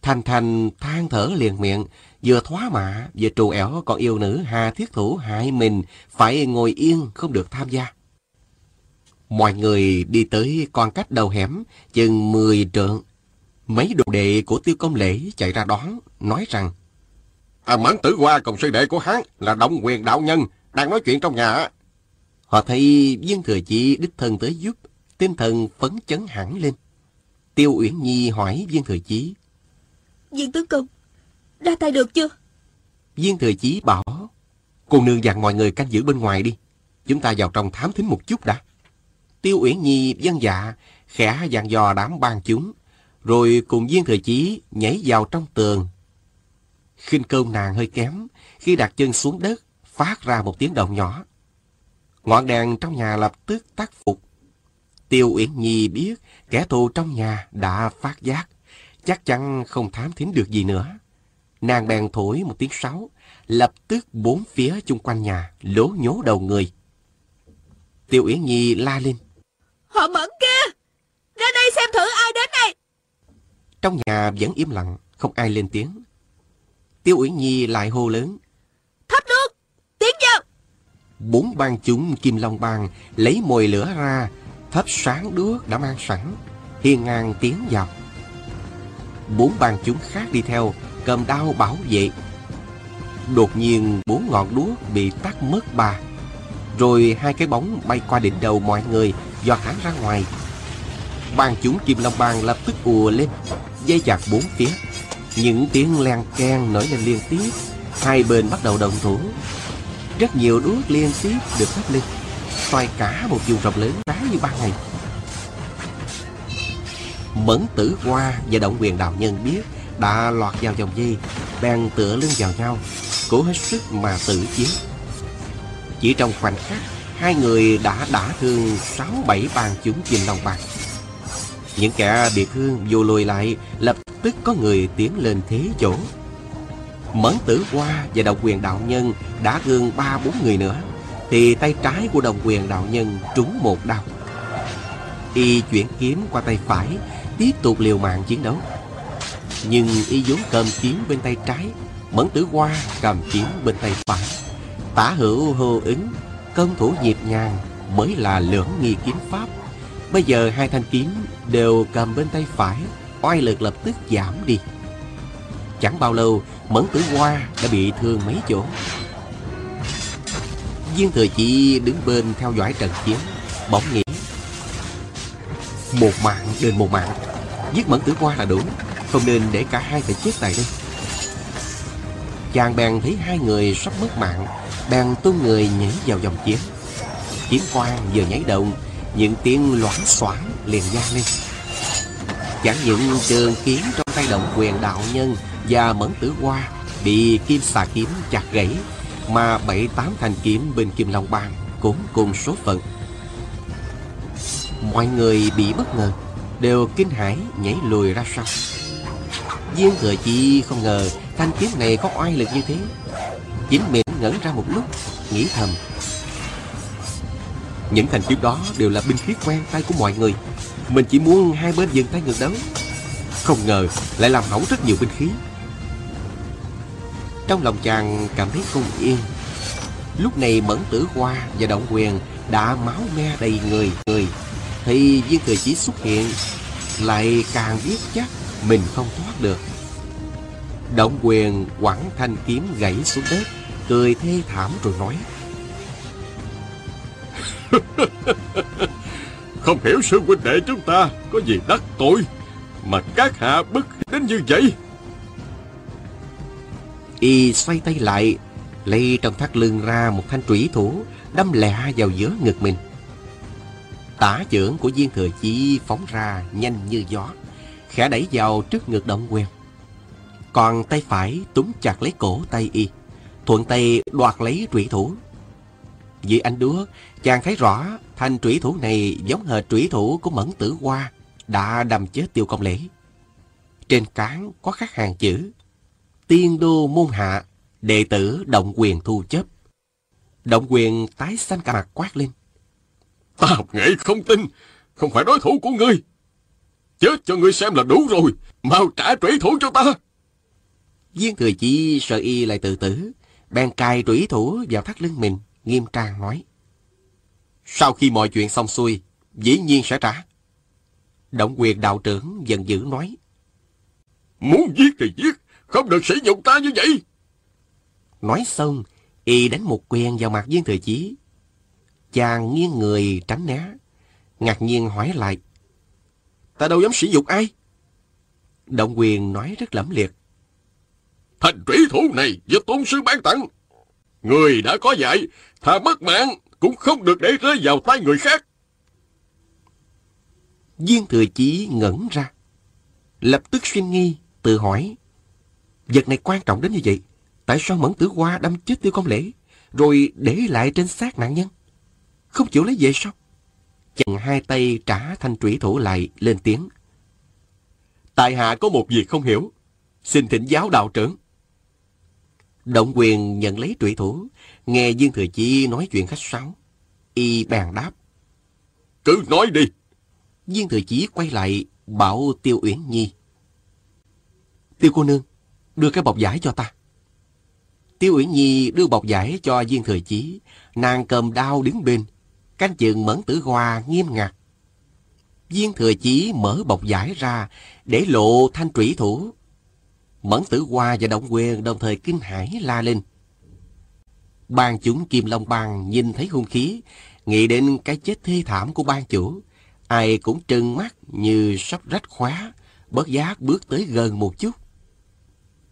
A: Thanh Thanh than thở liền miệng, vừa thoá mạ, vừa trù ẻo còn yêu nữ Hà Thiết Thủ hại mình, phải ngồi yên không được tham gia. Mọi người đi tới con cách đầu hẻm, chừng 10 trượng. Mấy đồ đệ của tiêu công lễ chạy ra đón, nói rằng
C: À, Mẫn Tử Hoa cùng sư đệ của hắn là Động Quyền Đạo Nhân, đang nói chuyện trong nhà.
A: Họ thấy viên thừa chỉ đích thân tới giúp, tinh thần phấn chấn hẳn lên. Tiêu Uyển Nhi hỏi viên thừa chí.
B: Viên tướng công, ra tay được chưa?
A: Viên thừa chí bảo, cô nương dặn mọi người canh giữ bên ngoài đi. Chúng ta vào trong thám thính một chút đã. Tiêu Uyển Nhi dân dạ, khẽ dặn dò đám ban chúng, rồi cùng viên thời chí nhảy vào trong tường. khinh cơm nàng hơi kém, khi đặt chân xuống đất, phát ra một tiếng động nhỏ. Ngọn đèn trong nhà lập tức tắt phục. Tiêu Uyển Nhi biết kẻ thù trong nhà đã phát giác, chắc chắn không thám thính được gì nữa. Nàng bèn thổi một tiếng sáo, lập tức bốn phía chung quanh nhà lố nhố đầu người. Tiêu Uyển Nhi la lên.
B: Họ mẫn kia! Ra đây xem thử ai đến này!
A: Trong nhà vẫn im lặng, không ai lên tiếng. Tiêu Uyển Nhi lại hô lớn.
B: Thắp nước! Tiến vào!
A: Bốn bang chúng Kim Long Bang lấy mồi lửa ra, thắp sáng đuốc đã mang sẵn, hiên ngang tiến vào. Bốn bang chúng khác đi theo, cầm đao bảo vệ. Đột nhiên bốn ngọn đuốc bị tắt mất ba. Rồi hai cái bóng bay qua đỉnh đầu mọi người, dọa thẳng ra ngoài. Bàn chúng Kim Long Bang lập tức ùa lên, dây chặt bốn phía. Những tiếng len keng nổi lên liên tiếp, hai bên bắt đầu đồng thủ. Rất nhiều đuốc liên tiếp được thắp lên, xoay cả một vùng rộng lớn sáng như ban ngày. Mẫn tử hoa và động quyền đạo nhân biết đã lọt vào dòng dây, bèn tựa lưng vào nhau, cố hết sức mà tự chiến. Chỉ trong khoảnh khắc, hai người đã đả thương sáu bảy bàn chúng chìm lòng bạc. Những kẻ bị thương vô lùi lại, lập tức có người tiến lên thế chỗ. Mẫn tử hoa và đồng quyền đạo nhân đã thương ba bốn người nữa, thì tay trái của đồng quyền đạo nhân trúng một đau. Y chuyển kiếm qua tay phải, tiếp tục liều mạng chiến đấu. Nhưng y vốn cầm kiếm bên tay trái, Mẫn tử hoa cầm kiếm bên tay phải. Tả hữu hô ứng, công thủ nhịp nhàng mới là lưỡng nghi kiếm pháp. Bây giờ hai thanh kiếm đều cầm bên tay phải, oai lực lập tức giảm đi. Chẳng bao lâu, Mẫn tử hoa đã bị thương mấy chỗ. Viên thừa chỉ đứng bên theo dõi trận chiến, bỗng nghĩ. Một mạng đền một mạng, giết Mẫn tử hoa là đủ, không nên để cả hai phải chết tại đây. Chàng bèn thấy hai người sắp mất mạng, bèn tung người nhảy vào dòng chiến. Chiến quan vừa nhảy động, những tiếng loảng xoảng liền vang lên. Chẳng những trường kiếm trong tay động quyền đạo nhân và mẫn tử hoa bị kim xà kiếm chặt gãy, mà bảy tám thanh kiếm bên kim long bang cũng cùng số phận. Mọi người bị bất ngờ, đều kinh hãi nhảy lùi ra sau. Viên thừa chi không ngờ thanh kiếm này có oai lực như thế. Chính miệng ngẩn ra một lúc, nghĩ thầm. Những thành kiếm đó đều là binh khí quen tay của mọi người. Mình chỉ muốn hai bên dừng tay ngược đấu. Không ngờ lại làm hỏng rất nhiều binh khí. Trong lòng chàng cảm thấy không yên. Lúc này Mẫn Tử Hoa và Động Quyền đã máu me đầy người người. Thì viên thừa chí xuất hiện lại càng biết chắc mình không thoát được. Động quyền quẳng thanh kiếm gãy xuống đất, cười thê thảm rồi nói.
C: Không hiểu sư huynh đệ chúng ta có gì đắc tội mà các hạ bức đến như vậy.
A: Y xoay tay lại, lấy trong thắt lưng ra một thanh trủy thủ, đâm lẹ vào giữa ngực mình. Tả trưởng của viên thừa chi phóng ra nhanh như gió, khẽ đẩy vào trước ngực động quyền. Còn tay phải túm chặt lấy cổ tay y, thuận tay đoạt lấy trủy thủ. Vì anh đúa, chàng thấy rõ thanh trủy thủ này giống hệt trủy thủ của Mẫn Tử Hoa đã đâm chết tiêu công lễ. Trên cán có khắc hàng chữ Tiên đô môn hạ, đệ tử động quyền thu chấp. Động quyền tái xanh cả mặt quát lên.
C: Ta học nghệ không tin, không phải đối thủ của ngươi. Chết cho ngươi xem là đủ rồi, mau trả trủy thủ cho ta.
A: Viên thừa chi sợ y lại tự tử, bèn cài trủy thủ vào thắt lưng mình, nghiêm trang nói. Sau khi mọi chuyện xong xuôi, dĩ nhiên sẽ trả. Động quyền đạo trưởng giận dữ nói.
C: Muốn giết thì giết, không được sử dụng ta như vậy.
A: Nói xong, y đánh một quyền vào mặt viên thừa chí. Chàng nghiêng người tránh né, ngạc nhiên hỏi lại. Ta đâu dám sử dụng ai? Động quyền nói rất lẫm liệt.
C: Thành trủy thủ này do tôn sư ban tặng. Người đã có dạy, thà mất mạng cũng không được để rơi vào tay người khác.
A: Viên thừa chí ngẩn ra. Lập tức suy nghi, tự hỏi. Vật này quan trọng đến như vậy. Tại sao Mẫn Tử Hoa đâm chết tiêu công lễ, rồi để lại trên xác nạn nhân? Không chịu lấy về sao? Chàng hai tay trả thanh trủy thủ lại, lên tiếng. Tại hạ có một việc không hiểu. Xin thỉnh giáo đạo trưởng. Động quyền nhận lấy trụy thủ, nghe Dương Thừa Chi nói chuyện khách sáo. Y bèn đáp.
C: Cứ nói đi.
A: Dương Thừa Chí quay lại, bảo Tiêu Uyển Nhi. Tiêu cô nương, đưa cái bọc giải cho ta. Tiêu Uyển Nhi đưa bọc giải cho Dương Thừa Chí, nàng cầm đao đứng bên, canh chừng mẫn tử hoa nghiêm ngặt. Viên Thừa Chí mở bọc giải ra, để lộ thanh trủy thủ. Mẫn tử hoa và động quyền đồng thời kinh hãi la lên. Ban chúng Kim Long Bang nhìn thấy hung khí, nghĩ đến cái chết thê thảm của ban chủ. Ai cũng trừng mắt như sắp rách khóa, bất giác bước tới gần một chút.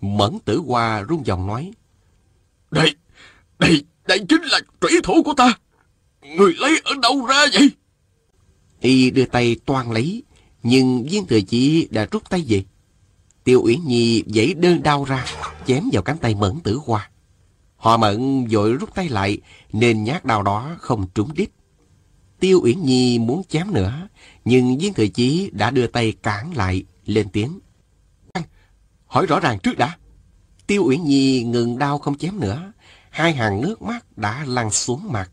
A: Mẫn tử hoa rung giọng nói.
C: Đây, đây, đây chính là trủy thủ của ta. Người lấy ở đâu ra vậy?
A: Y đưa tay toan lấy, nhưng viên thừa chỉ đã rút tay về. Tiêu Uyển Nhi giãy đơn đau ra, chém vào cánh tay mẫn tử hoa. Họ Mẫn vội rút tay lại, nên nhát đau đó không trúng đích. Tiêu Uyển Nhi muốn chém nữa, nhưng viên thừa chí đã đưa tay cản lại, lên tiếng. Hỏi rõ ràng trước đã. Tiêu Uyển Nhi ngừng đau không chém nữa, hai hàng nước mắt đã lăn xuống mặt.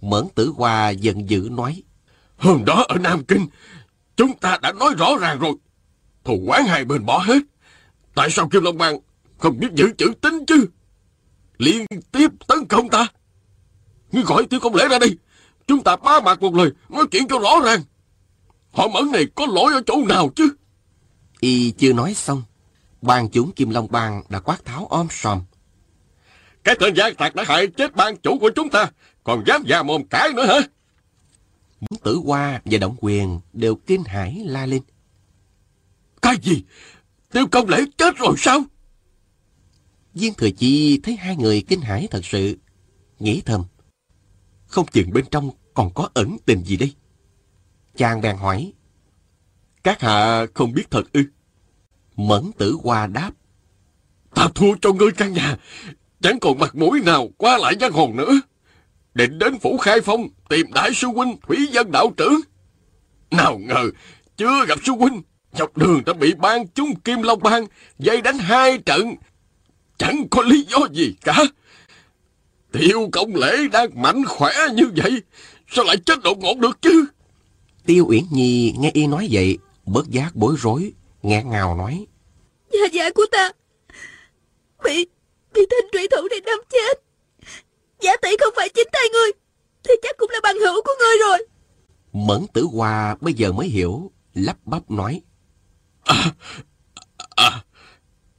A: Mẫn tử hoa giận dữ nói.
C: Hôm đó ở Nam Kinh, chúng ta đã nói rõ ràng rồi. Thù quán hai bên bỏ hết. Tại sao Kim Long Bang không biết giữ chữ tính chứ? Liên tiếp tấn công ta. Ngươi gọi tiêu công lễ ra đi. Chúng ta ba mặt một lời, nói chuyện cho rõ ràng. Họ mẫn này có lỗi ở chỗ nào chứ?
A: Y chưa nói xong, ban chúng Kim Long Bang đã quát tháo om sòm.
C: Cái tên gian tạc đã hại chết ban chủ của chúng ta, còn dám già mồm cãi nữa hả?
A: Tử Hoa và Động Quyền đều kinh hãi la lên.
C: Cái gì? Tiêu công lễ chết rồi sao?
A: Viên Thừa Chi thấy hai người kinh hãi thật sự, nghĩ thầm. Không chừng bên trong còn có ẩn tình gì đây? Chàng bèn hỏi. Các hạ không biết thật ư? Mẫn tử hoa đáp.
C: Ta thua cho ngươi căn nhà, chẳng còn mặt mũi nào qua lại giang hồ nữa. Định đến phủ khai phong tìm đại sư huynh Thủy dân đạo trưởng. Nào ngờ, chưa gặp sư huynh, dọc đường đã bị ban chúng Kim Long Bang dây đánh hai trận. Chẳng có lý do gì cả. Tiêu công lễ đang mạnh khỏe như vậy, sao lại chết đột ngột được chứ?
A: Tiêu Uyển Nhi nghe y nói vậy, bớt giác bối rối, ngẹn ngào nói.
B: Gia gia của ta bị bị thanh trụy thủ này đâm chết. Giả tỷ không phải chính tay ngươi, thì chắc cũng là bằng hữu của ngươi rồi.
A: Mẫn tử hoa bây giờ mới hiểu, lắp bắp nói.
C: À, à,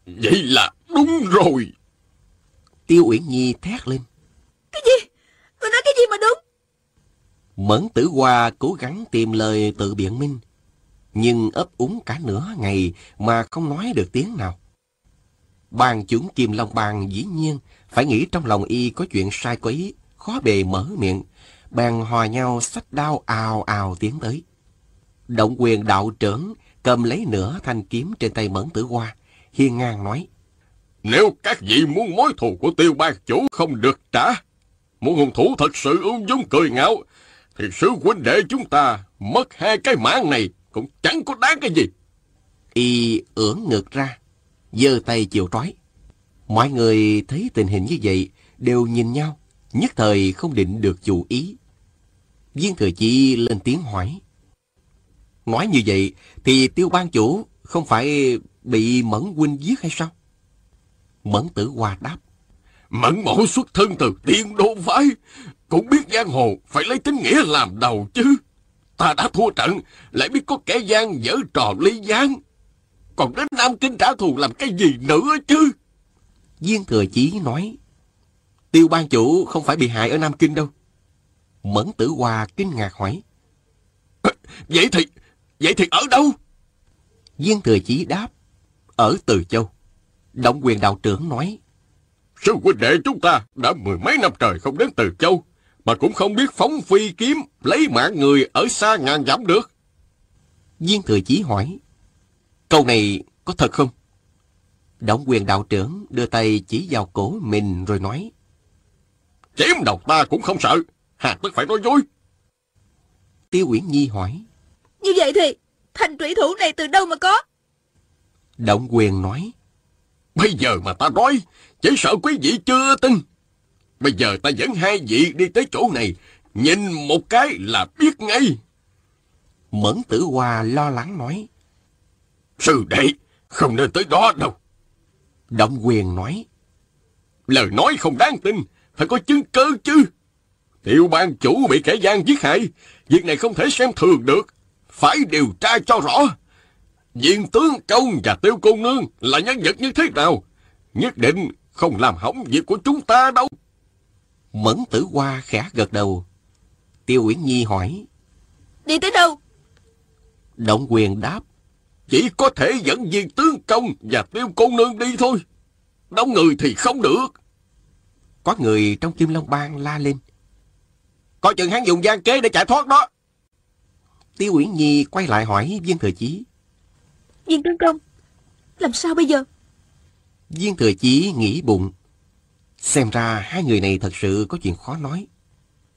C: vậy là đúng rồi.
A: Tiêu Uyển Nhi thét lên.
B: Cái gì? Ngươi nói cái gì mà đúng?
A: Mẫn tử hoa cố gắng tìm lời tự biện minh, nhưng ấp úng cả nửa ngày mà không nói được tiếng nào. Bàn chúng Kim Long Bang dĩ nhiên phải nghĩ trong lòng y có chuyện sai quấy, khó bề mở miệng, bèn hòa nhau sách đao ào ào tiến tới. Động quyền đạo trưởng cầm lấy nửa thanh kiếm trên tay Mẫn Tử Hoa, hiên ngang nói.
C: Nếu các vị muốn mối thù của tiêu ban chủ không được trả, muốn hùng thủ thật sự ung dung cười ngạo, thì sư huynh đệ chúng ta mất hai cái mạng này cũng chẳng có đáng cái gì.
A: Y ưỡn ngực ra, giơ tay chiều trói. Mọi người thấy tình hình như vậy đều nhìn nhau, nhất thời không định được chủ ý. Viên thừa chi lên tiếng hỏi. Nói như vậy thì tiêu ban chủ không phải bị Mẫn huynh giết hay sao? Mẫn tử hòa đáp.
C: Mẫn mổ xuất thân từ tiên đô phái, cũng biết giang hồ phải lấy tính nghĩa làm đầu chứ. Ta đã thua trận, lại biết có kẻ gian dở trò ly gián. Còn đến Nam Kinh trả thù làm cái gì nữa chứ?
A: Viên thừa chí nói. Tiêu ban chủ không phải bị hại ở Nam Kinh đâu. Mẫn tử hòa kinh ngạc hỏi.
C: Vậy thì, vậy thì ở đâu?
A: Viên thừa chí đáp. Ở Từ Châu. Động quyền đạo trưởng nói.
C: Sư huynh đệ chúng ta đã mười mấy năm trời không đến Từ Châu, mà cũng không biết phóng phi kiếm, lấy mạng người ở xa ngàn dặm được.
A: Viên Thừa Chí hỏi. Câu này có thật không? Động quyền đạo trưởng đưa tay chỉ vào cổ mình rồi nói.
C: Chém đầu ta cũng không sợ. Hà tất phải nói dối.
A: Tiêu Uyển Nhi hỏi.
B: Như vậy thì thành thủy thủ này từ đâu mà có?
A: Động quyền nói.
C: Bây giờ mà ta nói, chỉ sợ quý vị chưa tin. Bây giờ ta dẫn hai vị đi tới chỗ này, nhìn một cái là biết ngay.
A: Mẫn tử hoa lo lắng nói.
C: Sư đệ, không nên tới đó đâu.
A: Động quyền nói.
C: Lời nói không đáng tin, phải có chứng cứ chứ. Tiểu ban chủ bị kẻ gian giết hại, việc này không thể xem thường được. Phải điều tra cho rõ. Diện tướng công và tiêu cô nương là nhân vật như thế nào? Nhất định không làm hỏng việc của chúng ta đâu.
A: Mẫn tử hoa khẽ gật đầu. Tiêu Uyển Nhi hỏi.
B: Đi tới đâu?
A: Động quyền đáp.
C: Chỉ có thể dẫn viên tướng công và tiêu cô nương đi thôi. Đông người thì không được.
A: Có người trong Kim Long Bang la lên.
C: Coi chừng hắn dùng gian kế để chạy thoát đó.
A: Tiêu Uyển Nhi quay lại hỏi Viên Thừa Chí.
B: Viên tướng công, làm sao bây giờ?
A: Viên Thừa Chí nghĩ bụng. Xem ra hai người này thật sự có chuyện khó nói.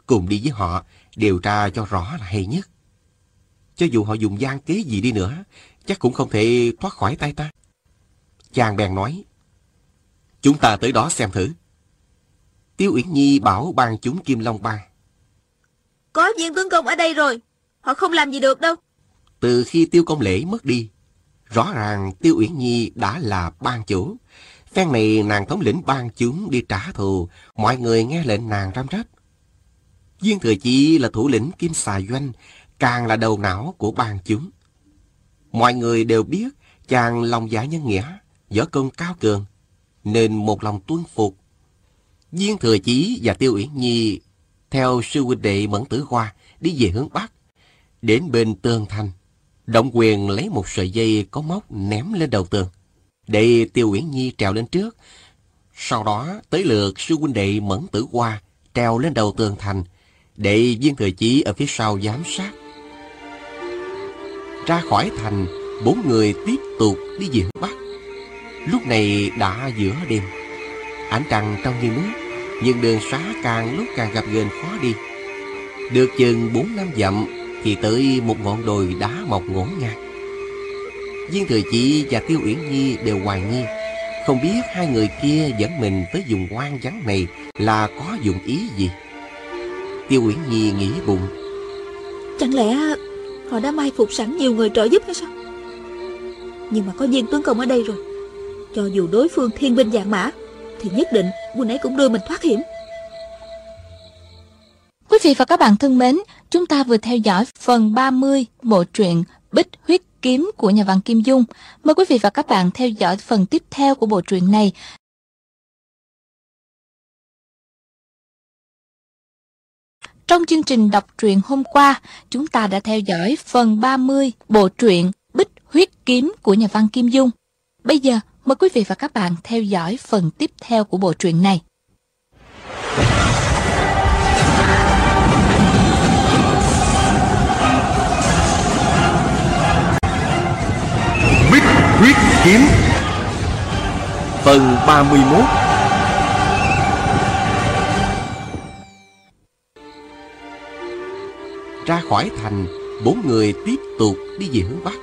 A: Cùng đi với họ, điều tra cho rõ là hay nhất. Cho dù họ dùng gian kế gì đi nữa, chắc cũng không thể thoát khỏi tay ta. Chàng bèn nói, chúng ta tới đó xem thử. Tiêu Uyển Nhi bảo ban chúng Kim Long Bang.
B: Có viên tướng công ở đây rồi, họ không làm gì được đâu.
A: Từ khi Tiêu Công Lễ mất đi, rõ ràng Tiêu Uyển Nhi đã là ban chủ. Phen này nàng thống lĩnh ban chúng đi trả thù, mọi người nghe lệnh nàng răm rắp. Viên Thừa Chi là thủ lĩnh Kim Xà Doanh, càng là đầu não của ban chúng. Mọi người đều biết chàng lòng dạ nhân nghĩa, võ công cao cường, nên một lòng tuân phục. Viên Thừa Chí và Tiêu Uyển Nhi theo sư huynh đệ Mẫn Tử Hoa đi về hướng Bắc. Đến bên tường thành, Động quyền lấy một sợi dây có móc ném lên đầu tường. Để Tiêu Uyển Nhi trèo lên trước. Sau đó tới lượt sư huynh đệ Mẫn Tử Hoa trèo lên đầu tường thành, để viên thừa chí ở phía sau giám sát. Ra khỏi thành, bốn người tiếp tục đi về hướng Bắc. Lúc này đã giữa đêm. Ánh trăng trong như nước, nhưng đường xá càng lúc càng gặp gần khó đi. Được chừng bốn năm dặm thì tới một ngọn đồi đá mọc ngổn ngang. Viên Thừa Chi và Tiêu Uyển Nhi đều hoài nghi, không biết hai người kia dẫn mình tới vùng hoang vắng này là có dụng ý gì. Tiêu Uyển Nhi nghĩ bụng.
B: Chẳng lẽ họ đã mai phục sẵn nhiều người trợ giúp hay sao? Nhưng mà có viên tướng công ở đây rồi. Cho dù đối phương thiên binh dạng mã, thì nhất định quân ấy cũng đưa mình thoát hiểm.
D: Quý vị và các bạn thân mến, chúng ta vừa theo dõi phần 30 bộ truyện Bích Huyết Kiếm của nhà văn Kim Dung. Mời quý vị và các bạn theo dõi phần tiếp theo của bộ truyện này. Trong chương trình đọc truyện hôm qua, chúng ta đã theo dõi phần 30 bộ truyện Bích Huyết Kiếm của nhà văn Kim Dung. Bây giờ, mời quý vị và các bạn theo dõi phần tiếp theo của bộ truyện này.
E: Huyết kiếm
A: Phần 31 Ra khỏi thành, bốn người tiếp tục đi về hướng Bắc.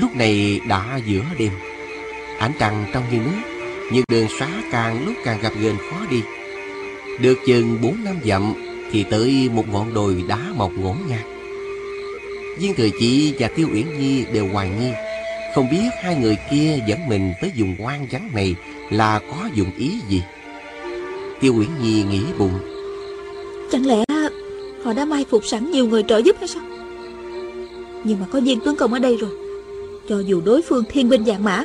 A: Lúc này đã giữa đêm. Ánh trăng trong như nước, nhưng đường xá càng lúc càng gặp ghềnh khó đi. Được chừng bốn năm dặm thì tới một ngọn đồi đá mọc ngổn ngang. Viên Thừa Chi và Tiêu Uyển Nhi đều hoài nghi, không biết hai người kia dẫn mình tới vùng hoang vắng này là có dụng ý gì. Tiêu Uyển Nhi nghĩ bụng,
B: Chẳng lẽ họ đã mai phục sẵn nhiều người trợ giúp hay sao? Nhưng mà có viên tướng công ở đây rồi. Cho dù đối phương thiên binh dạng mã,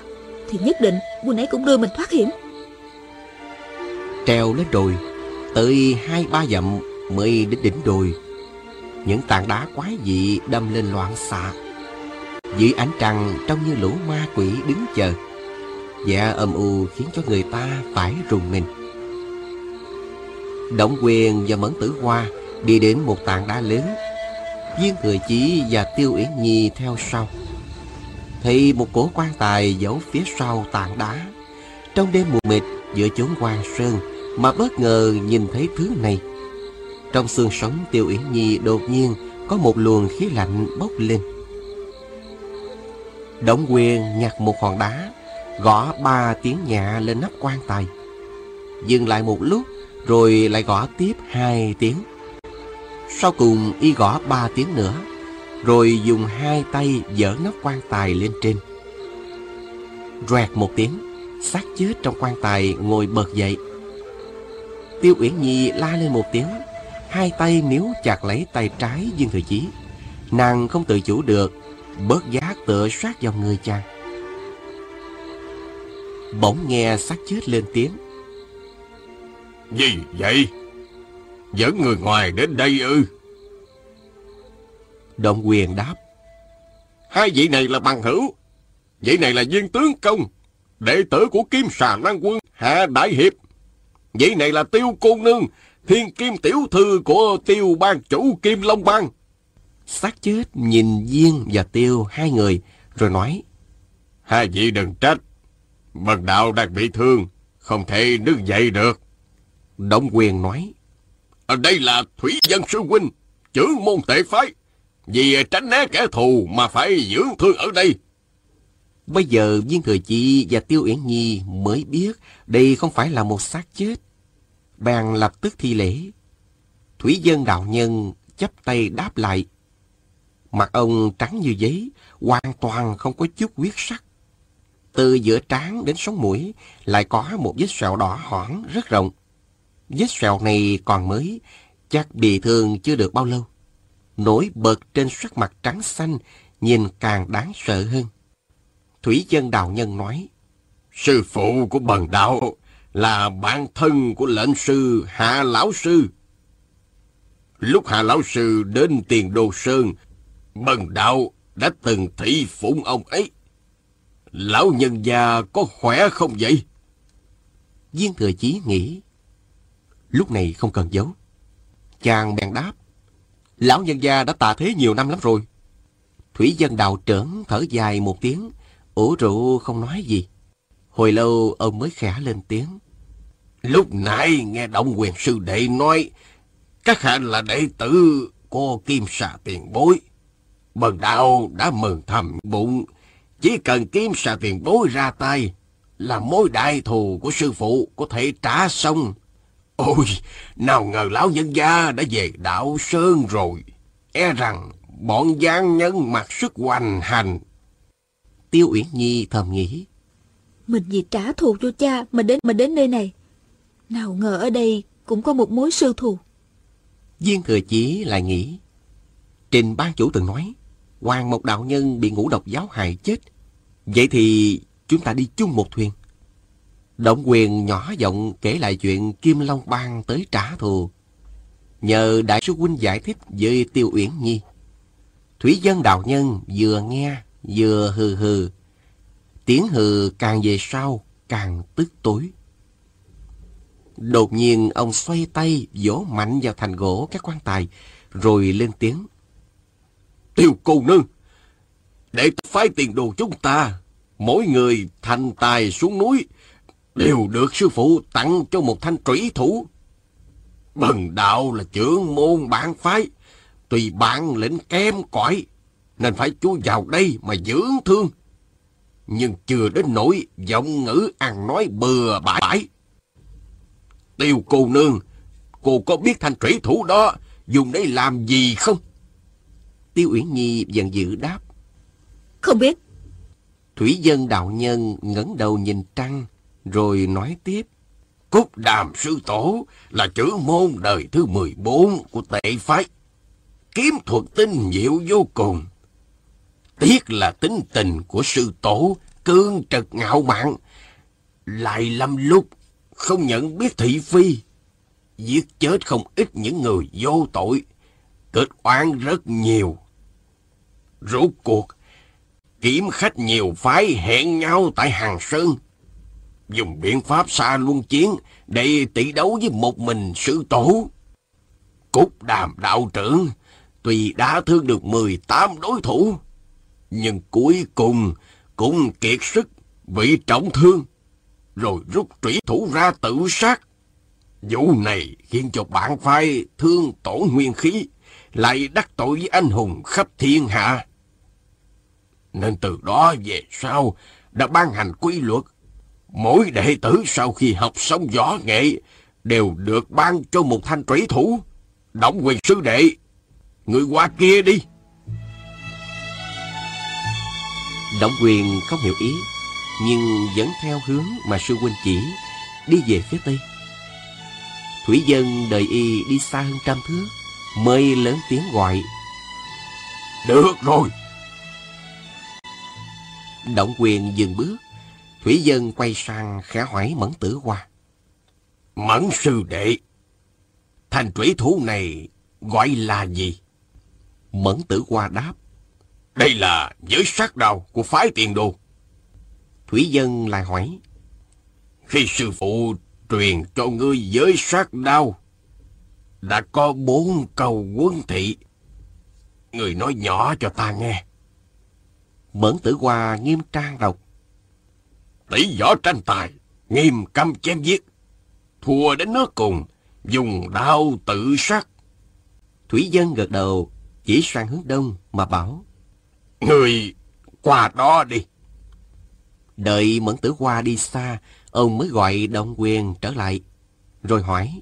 B: thì nhất định quân ấy cũng đưa mình thoát hiểm.
A: treo lên đồi, tới hai ba dặm mới đến đỉnh đồi. Những tảng đá quái dị đâm lên loạn xạ. Dưới ánh trăng, trông như lũ ma quỷ đứng chờ. vẻ âm u khiến cho người ta phải rùng mình. Động quyền và mẫn tử hoa đi đến một tảng đá lớn. Viên Thừa Chí và Tiêu Uyển Nhi theo sau Thì một cổ quan tài giấu phía sau tảng đá Trong đêm mù mịt giữa chốn quan sơn, Mà bất ngờ nhìn thấy thứ này Trong xương sống Tiêu Uyển Nhi đột nhiên Có một luồng khí lạnh bốc lên Đổng quyền nhặt một hòn đá, Gõ ba tiếng nhẹ lên nắp quan tài. Dừng lại một lúc, Rồi lại gõ tiếp hai tiếng. Sau cùng y gõ ba tiếng nữa, Rồi dùng hai tay dỡ nắp quan tài lên trên. Rẹt một tiếng, xác chết trong quan tài ngồi bật dậy. Tiêu Uyển Nhi la lên một tiếng, Hai tay níu chặt lấy tay trái Dương Thừa Chí. Nàng không tự chủ được Bớt giác tựa sát vào người chàng Bỗng nghe xác chết lên tiếng
C: Gì vậy? Dẫn người ngoài đến đây ư?
A: Động quyền đáp
C: Hai vị này là bằng hữu. Vị này là viên tướng công, đệ tử của Kim Xà Lan Quân Hạ Đại Hiệp. Vị này là Tiêu Cô Nương, thiên kim tiểu thư của Tiêu Ban chủ Kim Long Bang.
A: Xác chết nhìn Duyên và Tiêu hai người Rồi nói
C: Hai vị đừng trách. Bần đạo đang bị thương, không thể đứng dậy được.
A: Động quyền nói
C: Ở đây là Thủy Dân Sư Huynh, trưởng môn tệ phái. Vì tránh né kẻ thù mà phải dưỡng thương ở đây.
A: Bây giờ Viên Thừa Chi và Tiêu Uyển Nhi mới biết đây không phải là một xác chết. Bèn lập tức thi lễ. Thủy dân đạo nhân chắp tay đáp lại. Mặt ông trắng như giấy, hoàn toàn không có chút huyết sắc. Từ giữa trán đến sống mũi lại có một vết sẹo đỏ hỏn rất rộng. Vết sẹo này còn mới, chắc bị thương chưa được bao lâu. Nổi bật trên sắc mặt trắng xanh, nhìn càng đáng sợ hơn. Thủy dân đạo nhân nói,
C: Sư phụ của bần đạo là bạn thân của lệnh sư Hạ Lão Sư. Lúc Hạ Lão Sư đến tiền đồ Sơn, bần đạo đã từng thị phụng ông ấy. Lão nhân gia có khỏe không vậy?
A: Viên thừa chí nghĩ, lúc này không cần giấu. Chàng bèn đáp, lão nhân gia đã tà thế nhiều năm lắm rồi. Thủy dân đạo trưởng thở dài một tiếng, ủ rượu không nói gì. Hồi lâu ông mới khẽ lên tiếng.
C: Lúc nãy nghe Động quyền sư đệ nói, các hạ là đệ tử của Kim Xà Tiền Bối. Bần đạo đã mừng thầm bụng, chỉ cần Kim Xà Tiền Bối ra tay, là mối đại thù của sư phụ có thể trả xong. Ôi, nào ngờ lão nhân gia đã về đạo Sơn rồi. E rằng bọn gian nhân mặc sức hoành hành.
A: Tiêu Uyển Nhi thầm nghĩ,
B: Mình vì trả thù cho cha mà đến mà đến nơi này. Nào ngờ ở đây cũng có một mối sư thù.
A: Viên Thừa Chí lại nghĩ. Trình ban chủ từng nói, Hoàng Mộc Đạo Nhân bị ngũ độc giáo hại chết. Vậy thì chúng ta đi chung một thuyền. Động quyền nhỏ giọng kể lại chuyện Kim Long Bang tới trả thù. Nhờ Đại sư Huynh giải thích với Tiêu Uyển Nhi. Thủy dân đạo nhân vừa nghe, vừa hừ hừ. Tiếng hừ càng về sau càng tức tối. Đột nhiên ông xoay tay vỗ mạnh vào thành gỗ các quan tài, rồi lên tiếng.
C: Tiêu cô nương, để phái tiền đồ chúng ta, mỗi người thành tài xuống núi, đều được sư phụ tặng cho một thanh trủy thủ. Bần đạo là trưởng môn bản phái, tùy bản lĩnh kém cỏi, nên phải chú vào đây mà dưỡng thương. Nhưng chưa đến nỗi giọng ngữ ăn nói bừa bãi. Tiêu cô nương, cô có biết thanh trủy thủ đó dùng để làm gì không?
A: Tiêu Uyển Nhi giận dữ đáp.
B: Không biết.
A: Thủy dân đạo nhân ngẩng đầu nhìn trăng, rồi nói tiếp.
C: Cúc đàm sư tổ là chữ môn đời thứ 14 của tệ phái. Kiếm thuật tinh diệu vô cùng. Tiếc là tính tình của sư tổ cương trật ngạo mạn. Lại lâm lúc không nhận biết thị phi. Giết chết không ít những người vô tội. Kết oan rất nhiều. Rốt cuộc, kiếm khách nhiều phái hẹn nhau tại Hàng Sơn. Dùng biện pháp xa luân chiến để tỷ đấu với một mình sư tổ. Cúc đàm đạo trưởng, tuy đã thương được 18 đối thủ, nhưng cuối cùng cũng kiệt sức, bị trọng thương, rồi rút trủy thủ ra tự sát. Vụ này khiến cho bạn phai thương tổn nguyên khí, lại đắc tội với anh hùng khắp thiên hạ. Nên từ đó về sau đã ban hành quy luật. Mỗi đệ tử sau khi học xong võ nghệ đều được ban cho một thanh trủy thủ. Động quyền sư đệ, người qua kia đi.
A: Động quyền không hiểu ý, nhưng vẫn theo hướng mà sư huynh chỉ, đi về phía tây. Thủy dân đợi y đi xa hơn trăm thước, mới lớn tiếng gọi.
C: Được rồi.
A: Động quyền dừng bước, Thủy dân quay sang khẽ hỏi Mẫn Tử Hoa.
C: Mẫn sư đệ, thanh trủy thủ này gọi là gì?
A: Mẫn Tử Hoa đáp.
C: Đây là giới sát đao của phái tiền đồ.
A: Thủy dân lại hỏi.
C: Khi sư phụ truyền cho ngươi giới sát đao, đã có bốn câu quân thị. Người nói nhỏ cho ta nghe.
A: Mẫn tử hoa nghiêm trang đọc.
C: Tỷ võ tranh tài, nghiêm cấm chém giết. Thua đến nước cùng, dùng đao tự sát.
A: Thủy dân gật đầu, chỉ sang hướng đông mà bảo.
C: Người qua đó đi.
A: Đợi Mẫn Tử Hoa đi xa, ông mới gọi Động Quyền trở lại, rồi hỏi.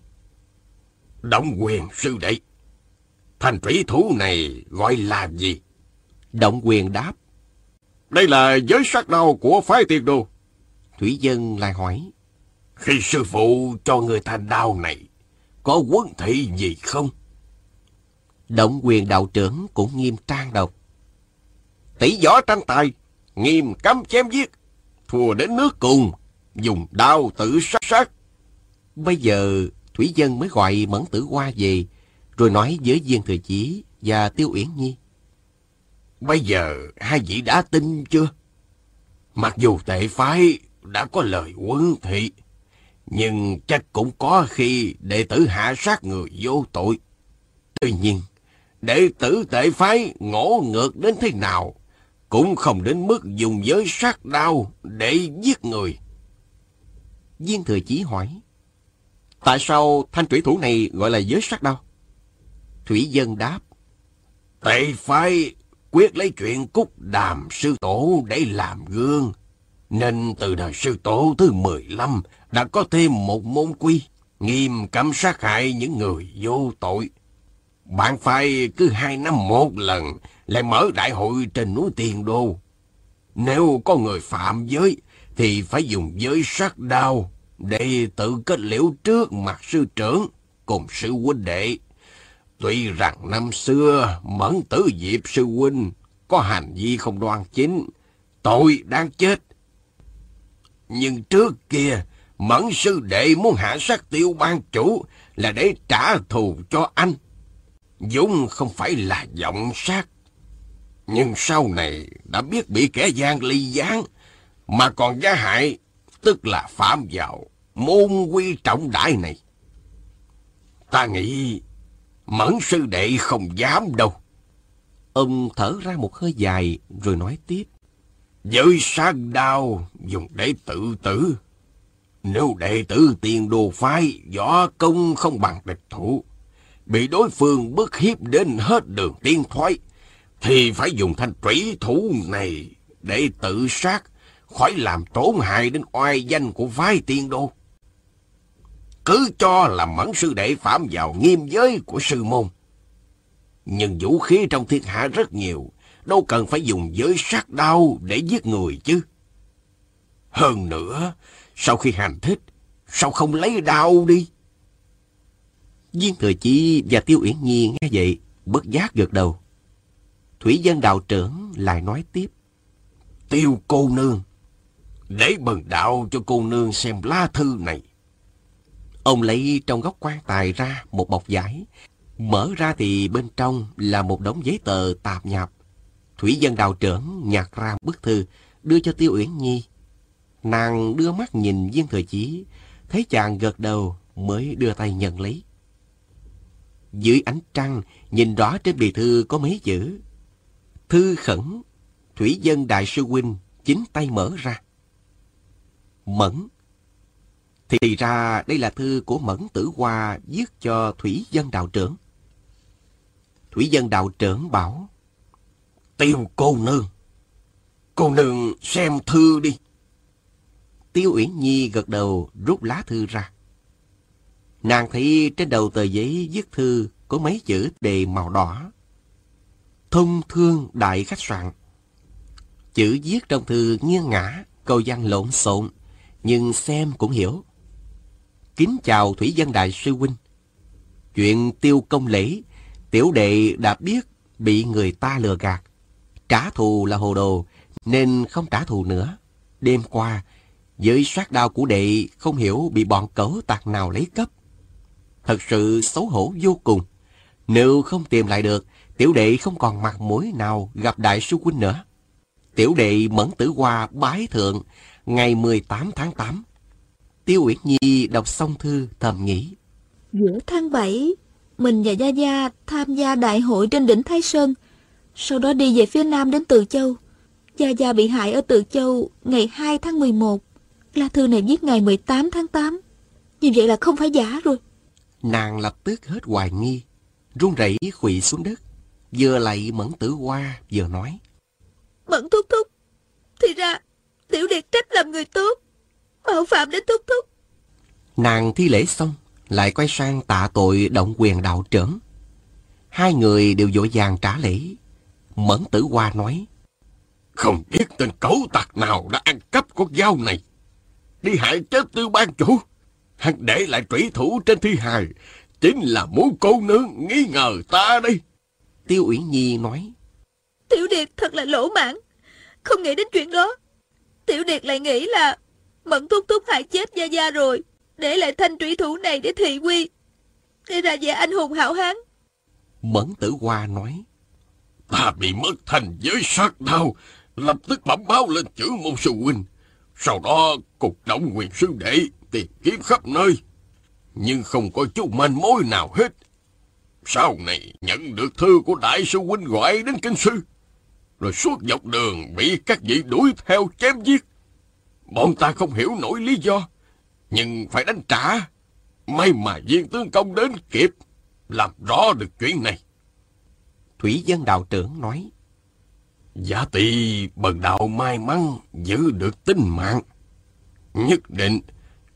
C: Động Quyền sư đệ, thành trĩ thú này gọi là gì?
A: Động Quyền đáp.
C: Đây là giới sát đao của phái tiền đồ.
A: Thủy dân lại hỏi.
C: Khi sư phụ cho người ta đao này, có quân thị gì không?
A: Động quyền đạo trưởng cũng nghiêm trang đọc.
C: Tỷ võ tranh tài, nghiêm cấm chém giết, thua đến nước cùng, dùng đao tự sát sát.
A: Bây giờ, Thủy Dân mới gọi Mẫn Tử Hoa về, rồi nói với Viên Thừa Chí và Tiêu Uyển Nhi.
C: Bây giờ, hai vị đã tin chưa? Mặc dù tệ phái đã có lời quân thị, nhưng chắc cũng có khi đệ tử hạ sát người vô tội. Tuy nhiên, đệ tử tệ phái ngỗ ngược đến thế nào, cũng không đến mức dùng giới sát đao để giết người.
A: Viên Thừa Chí hỏi, Tại sao thanh trủy thủ này gọi là giới sát đao? Thủy Dân đáp,
C: Tệ phái quyết lấy chuyện cúc đàm sư tổ để làm gương. Nên từ đời sư tổ thứ 15 đã có thêm một môn quy, nghiêm cấm sát hại những người vô tội. Bạn phải cứ hai năm một lần lại mở đại hội trên núi Tiền Đô. Nếu có người phạm giới thì phải dùng giới sát đao để tự kết liễu trước mặt sư trưởng cùng sư huynh đệ. Tuy rằng năm xưa Mẫn Tử Diệp sư huynh có hành vi không đoan chính, tội đáng chết. Nhưng trước kia, Mẫn sư đệ muốn hạ sát tiêu ban chủ là để trả thù cho anh. Dũng không phải là giọng sát. Nhưng sau này đã biết bị kẻ gian ly gián, mà còn giá hại, tức là phạm vào môn quy trọng đại này. Ta nghĩ Mẫn sư đệ không dám đâu.
A: Ông thở ra một hơi dài rồi nói tiếp.
C: Giới sát đao dùng để tự tử. Nếu đệ tử tiền đồ phái, võ công không bằng địch thủ, bị đối phương bức hiếp đến hết đường tiên thoái, thì phải dùng thanh trủy thủ này để tự sát, khỏi làm tổn hại đến oai danh của phái tiên đô. Cứ cho là mẫn sư đệ phạm vào nghiêm giới của sư môn. Nhưng vũ khí trong thiên hạ rất nhiều, đâu cần phải dùng giới sát đao để giết người chứ. Hơn nữa, sau khi hành thích, sao không lấy đao đi?
A: Viên Thừa Chi và Tiêu Uyển Nhi nghe vậy, bất giác gật đầu. Thủy dân đạo trưởng lại nói tiếp.
C: Tiêu cô nương, để bần đạo cho cô nương xem lá thư này.
A: Ông lấy trong góc quan tài ra một bọc giấy Mở ra thì bên trong là một đống giấy tờ tạp nhạp. Thủy dân đào trưởng nhặt ra bức thư, đưa cho Tiêu Uyển Nhi. Nàng đưa mắt nhìn viên thời chí, thấy chàng gật đầu mới đưa tay nhận lấy. Dưới ánh trăng, nhìn rõ trên bì thư có mấy chữ. Thư khẩn, Thủy dân đại sư huynh chính tay mở ra. Mẫn. Thì ra đây là thư của Mẫn Tử Hoa viết cho Thủy dân đạo trưởng. Thủy dân đạo trưởng bảo.
C: Tiêu cô nương. Cô nương xem thư đi.
A: Tiêu Uyển Nhi gật đầu rút lá thư ra. Nàng thấy trên đầu tờ giấy viết thư có mấy chữ đề màu đỏ. Thông thương đại khách sạn. Chữ viết trong thư nghiêng ngã, câu văn lộn xộn, nhưng xem cũng hiểu. Kính chào Thủy dân đại sư huynh. Chuyện tiêu công lễ, tiểu đệ đã biết bị người ta lừa gạt. Trả thù là hồ đồ, nên không trả thù nữa. Đêm qua, với sát đao của đệ không hiểu bị bọn cẩu tạc nào lấy cấp. Thật sự xấu hổ vô cùng. Nếu không tìm lại được, tiểu đệ không còn mặt mũi nào gặp đại sư huynh nữa. Tiểu đệ mẫn tử hoa bái thượng, ngày 18 tháng 8. Tiêu Uyển Nhi đọc xong thư thầm nghĩ.
B: Giữa tháng 7, mình và Gia Gia tham gia đại hội trên đỉnh Thái Sơn, sau đó đi về phía nam đến Từ Châu. Gia Gia bị hại ở Từ Châu ngày 2 tháng 11. La thư này viết ngày 18 tháng 8. Như vậy là không phải giả rồi.
A: Nàng lập tức hết hoài nghi, run rẩy quỵ xuống đất, vừa lạy mẫn tử hoa vừa nói.
B: Mẫn thúc thúc, thì ra tiểu điệt trách làm người tốt, mạo phạm đến thúc thúc.
A: Nàng thi lễ xong, lại quay sang tạ tội động quyền đạo trưởng. Hai người đều vội vàng trả lễ. Mẫn tử hoa nói.
C: Không biết tên cấu tặc nào đã ăn cắp con dao này. Đi hại chết tư ban chủ. Hắn để lại trủy thủ trên thi hài. Chính là muốn cô nương nghi ngờ ta đây.
A: Tiêu Uyển Nhi nói.
B: Tiểu Điệt thật là lỗ mãn. Không nghĩ đến chuyện đó. Tiểu Điệt lại nghĩ là Mẫn thúc thúc hại chết Gia Gia rồi. Để lại thanh trụy thủ này để thị quy. Để ra vẻ anh hùng hảo hán.
A: Mẫn tử hoa nói.
C: Ta bị mất thành giới sát đau. Lập tức bẩm báo lên chữ môn sư huynh. Sau đó, cục động quyền sư đệ tìm kiếm khắp nơi. Nhưng không có chút manh mối nào hết. Sau này nhận được thư của đại sư huynh gọi đến kinh sư. Rồi suốt dọc đường bị các vị đuổi theo chém giết. Bọn ta không hiểu nổi lý do. Nhưng phải đánh trả. May mà viên tướng công đến kịp. Làm rõ được chuyện này.
A: Thủy dân đạo trưởng nói.
C: Giả tỷ bần đạo may mắn giữ được tính mạng. Nhất định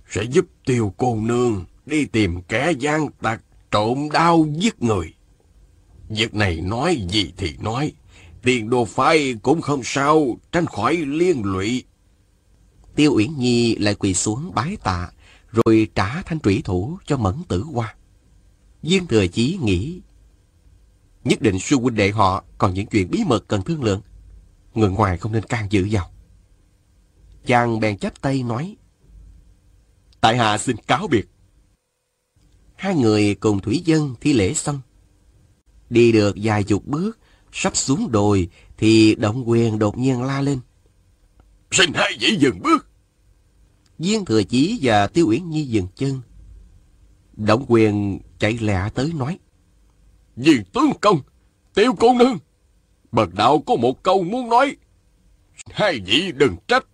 C: sẽ giúp tiêu cô nương đi tìm kẻ gian tặc trộm đau giết người. Việc này nói gì thì nói, tiền đồ phái cũng không sao tránh khỏi liên lụy.
A: Tiêu Uyển Nhi lại quỳ xuống bái tạ, rồi trả thanh trụy thủ cho Mẫn Tử Hoa. Viên Thừa Chí nghĩ, nhất định sư huynh đệ họ còn những chuyện bí mật cần thương lượng. Người ngoài không nên can dự vào. Chàng bèn chắp tay nói, Tại hạ xin cáo biệt. Hai người cùng Thủy Dân thi lễ xong. Đi được vài chục bước, sắp xuống đồi, thì động quyền đột nhiên la lên.
C: Xin hai vị dừng bước.
A: Viên Thừa Chí và Tiêu Uyển Nhi dừng chân. Động quyền chạy lẹ tới nói.
C: Viên tướng công, tiêu cô nương. Bần đạo có một câu muốn nói. Hai vị đừng trách.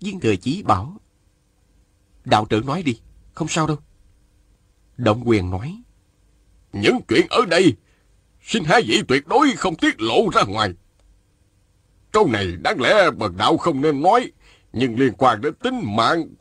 A: Viên Thừa Chí bảo. Đạo trưởng nói đi, không sao đâu. Động quyền nói.
C: Những chuyện ở đây, xin hai vị tuyệt đối không tiết lộ ra ngoài. Câu này đáng lẽ bần đạo không nên nói, nhưng liên quan đến tính mạng của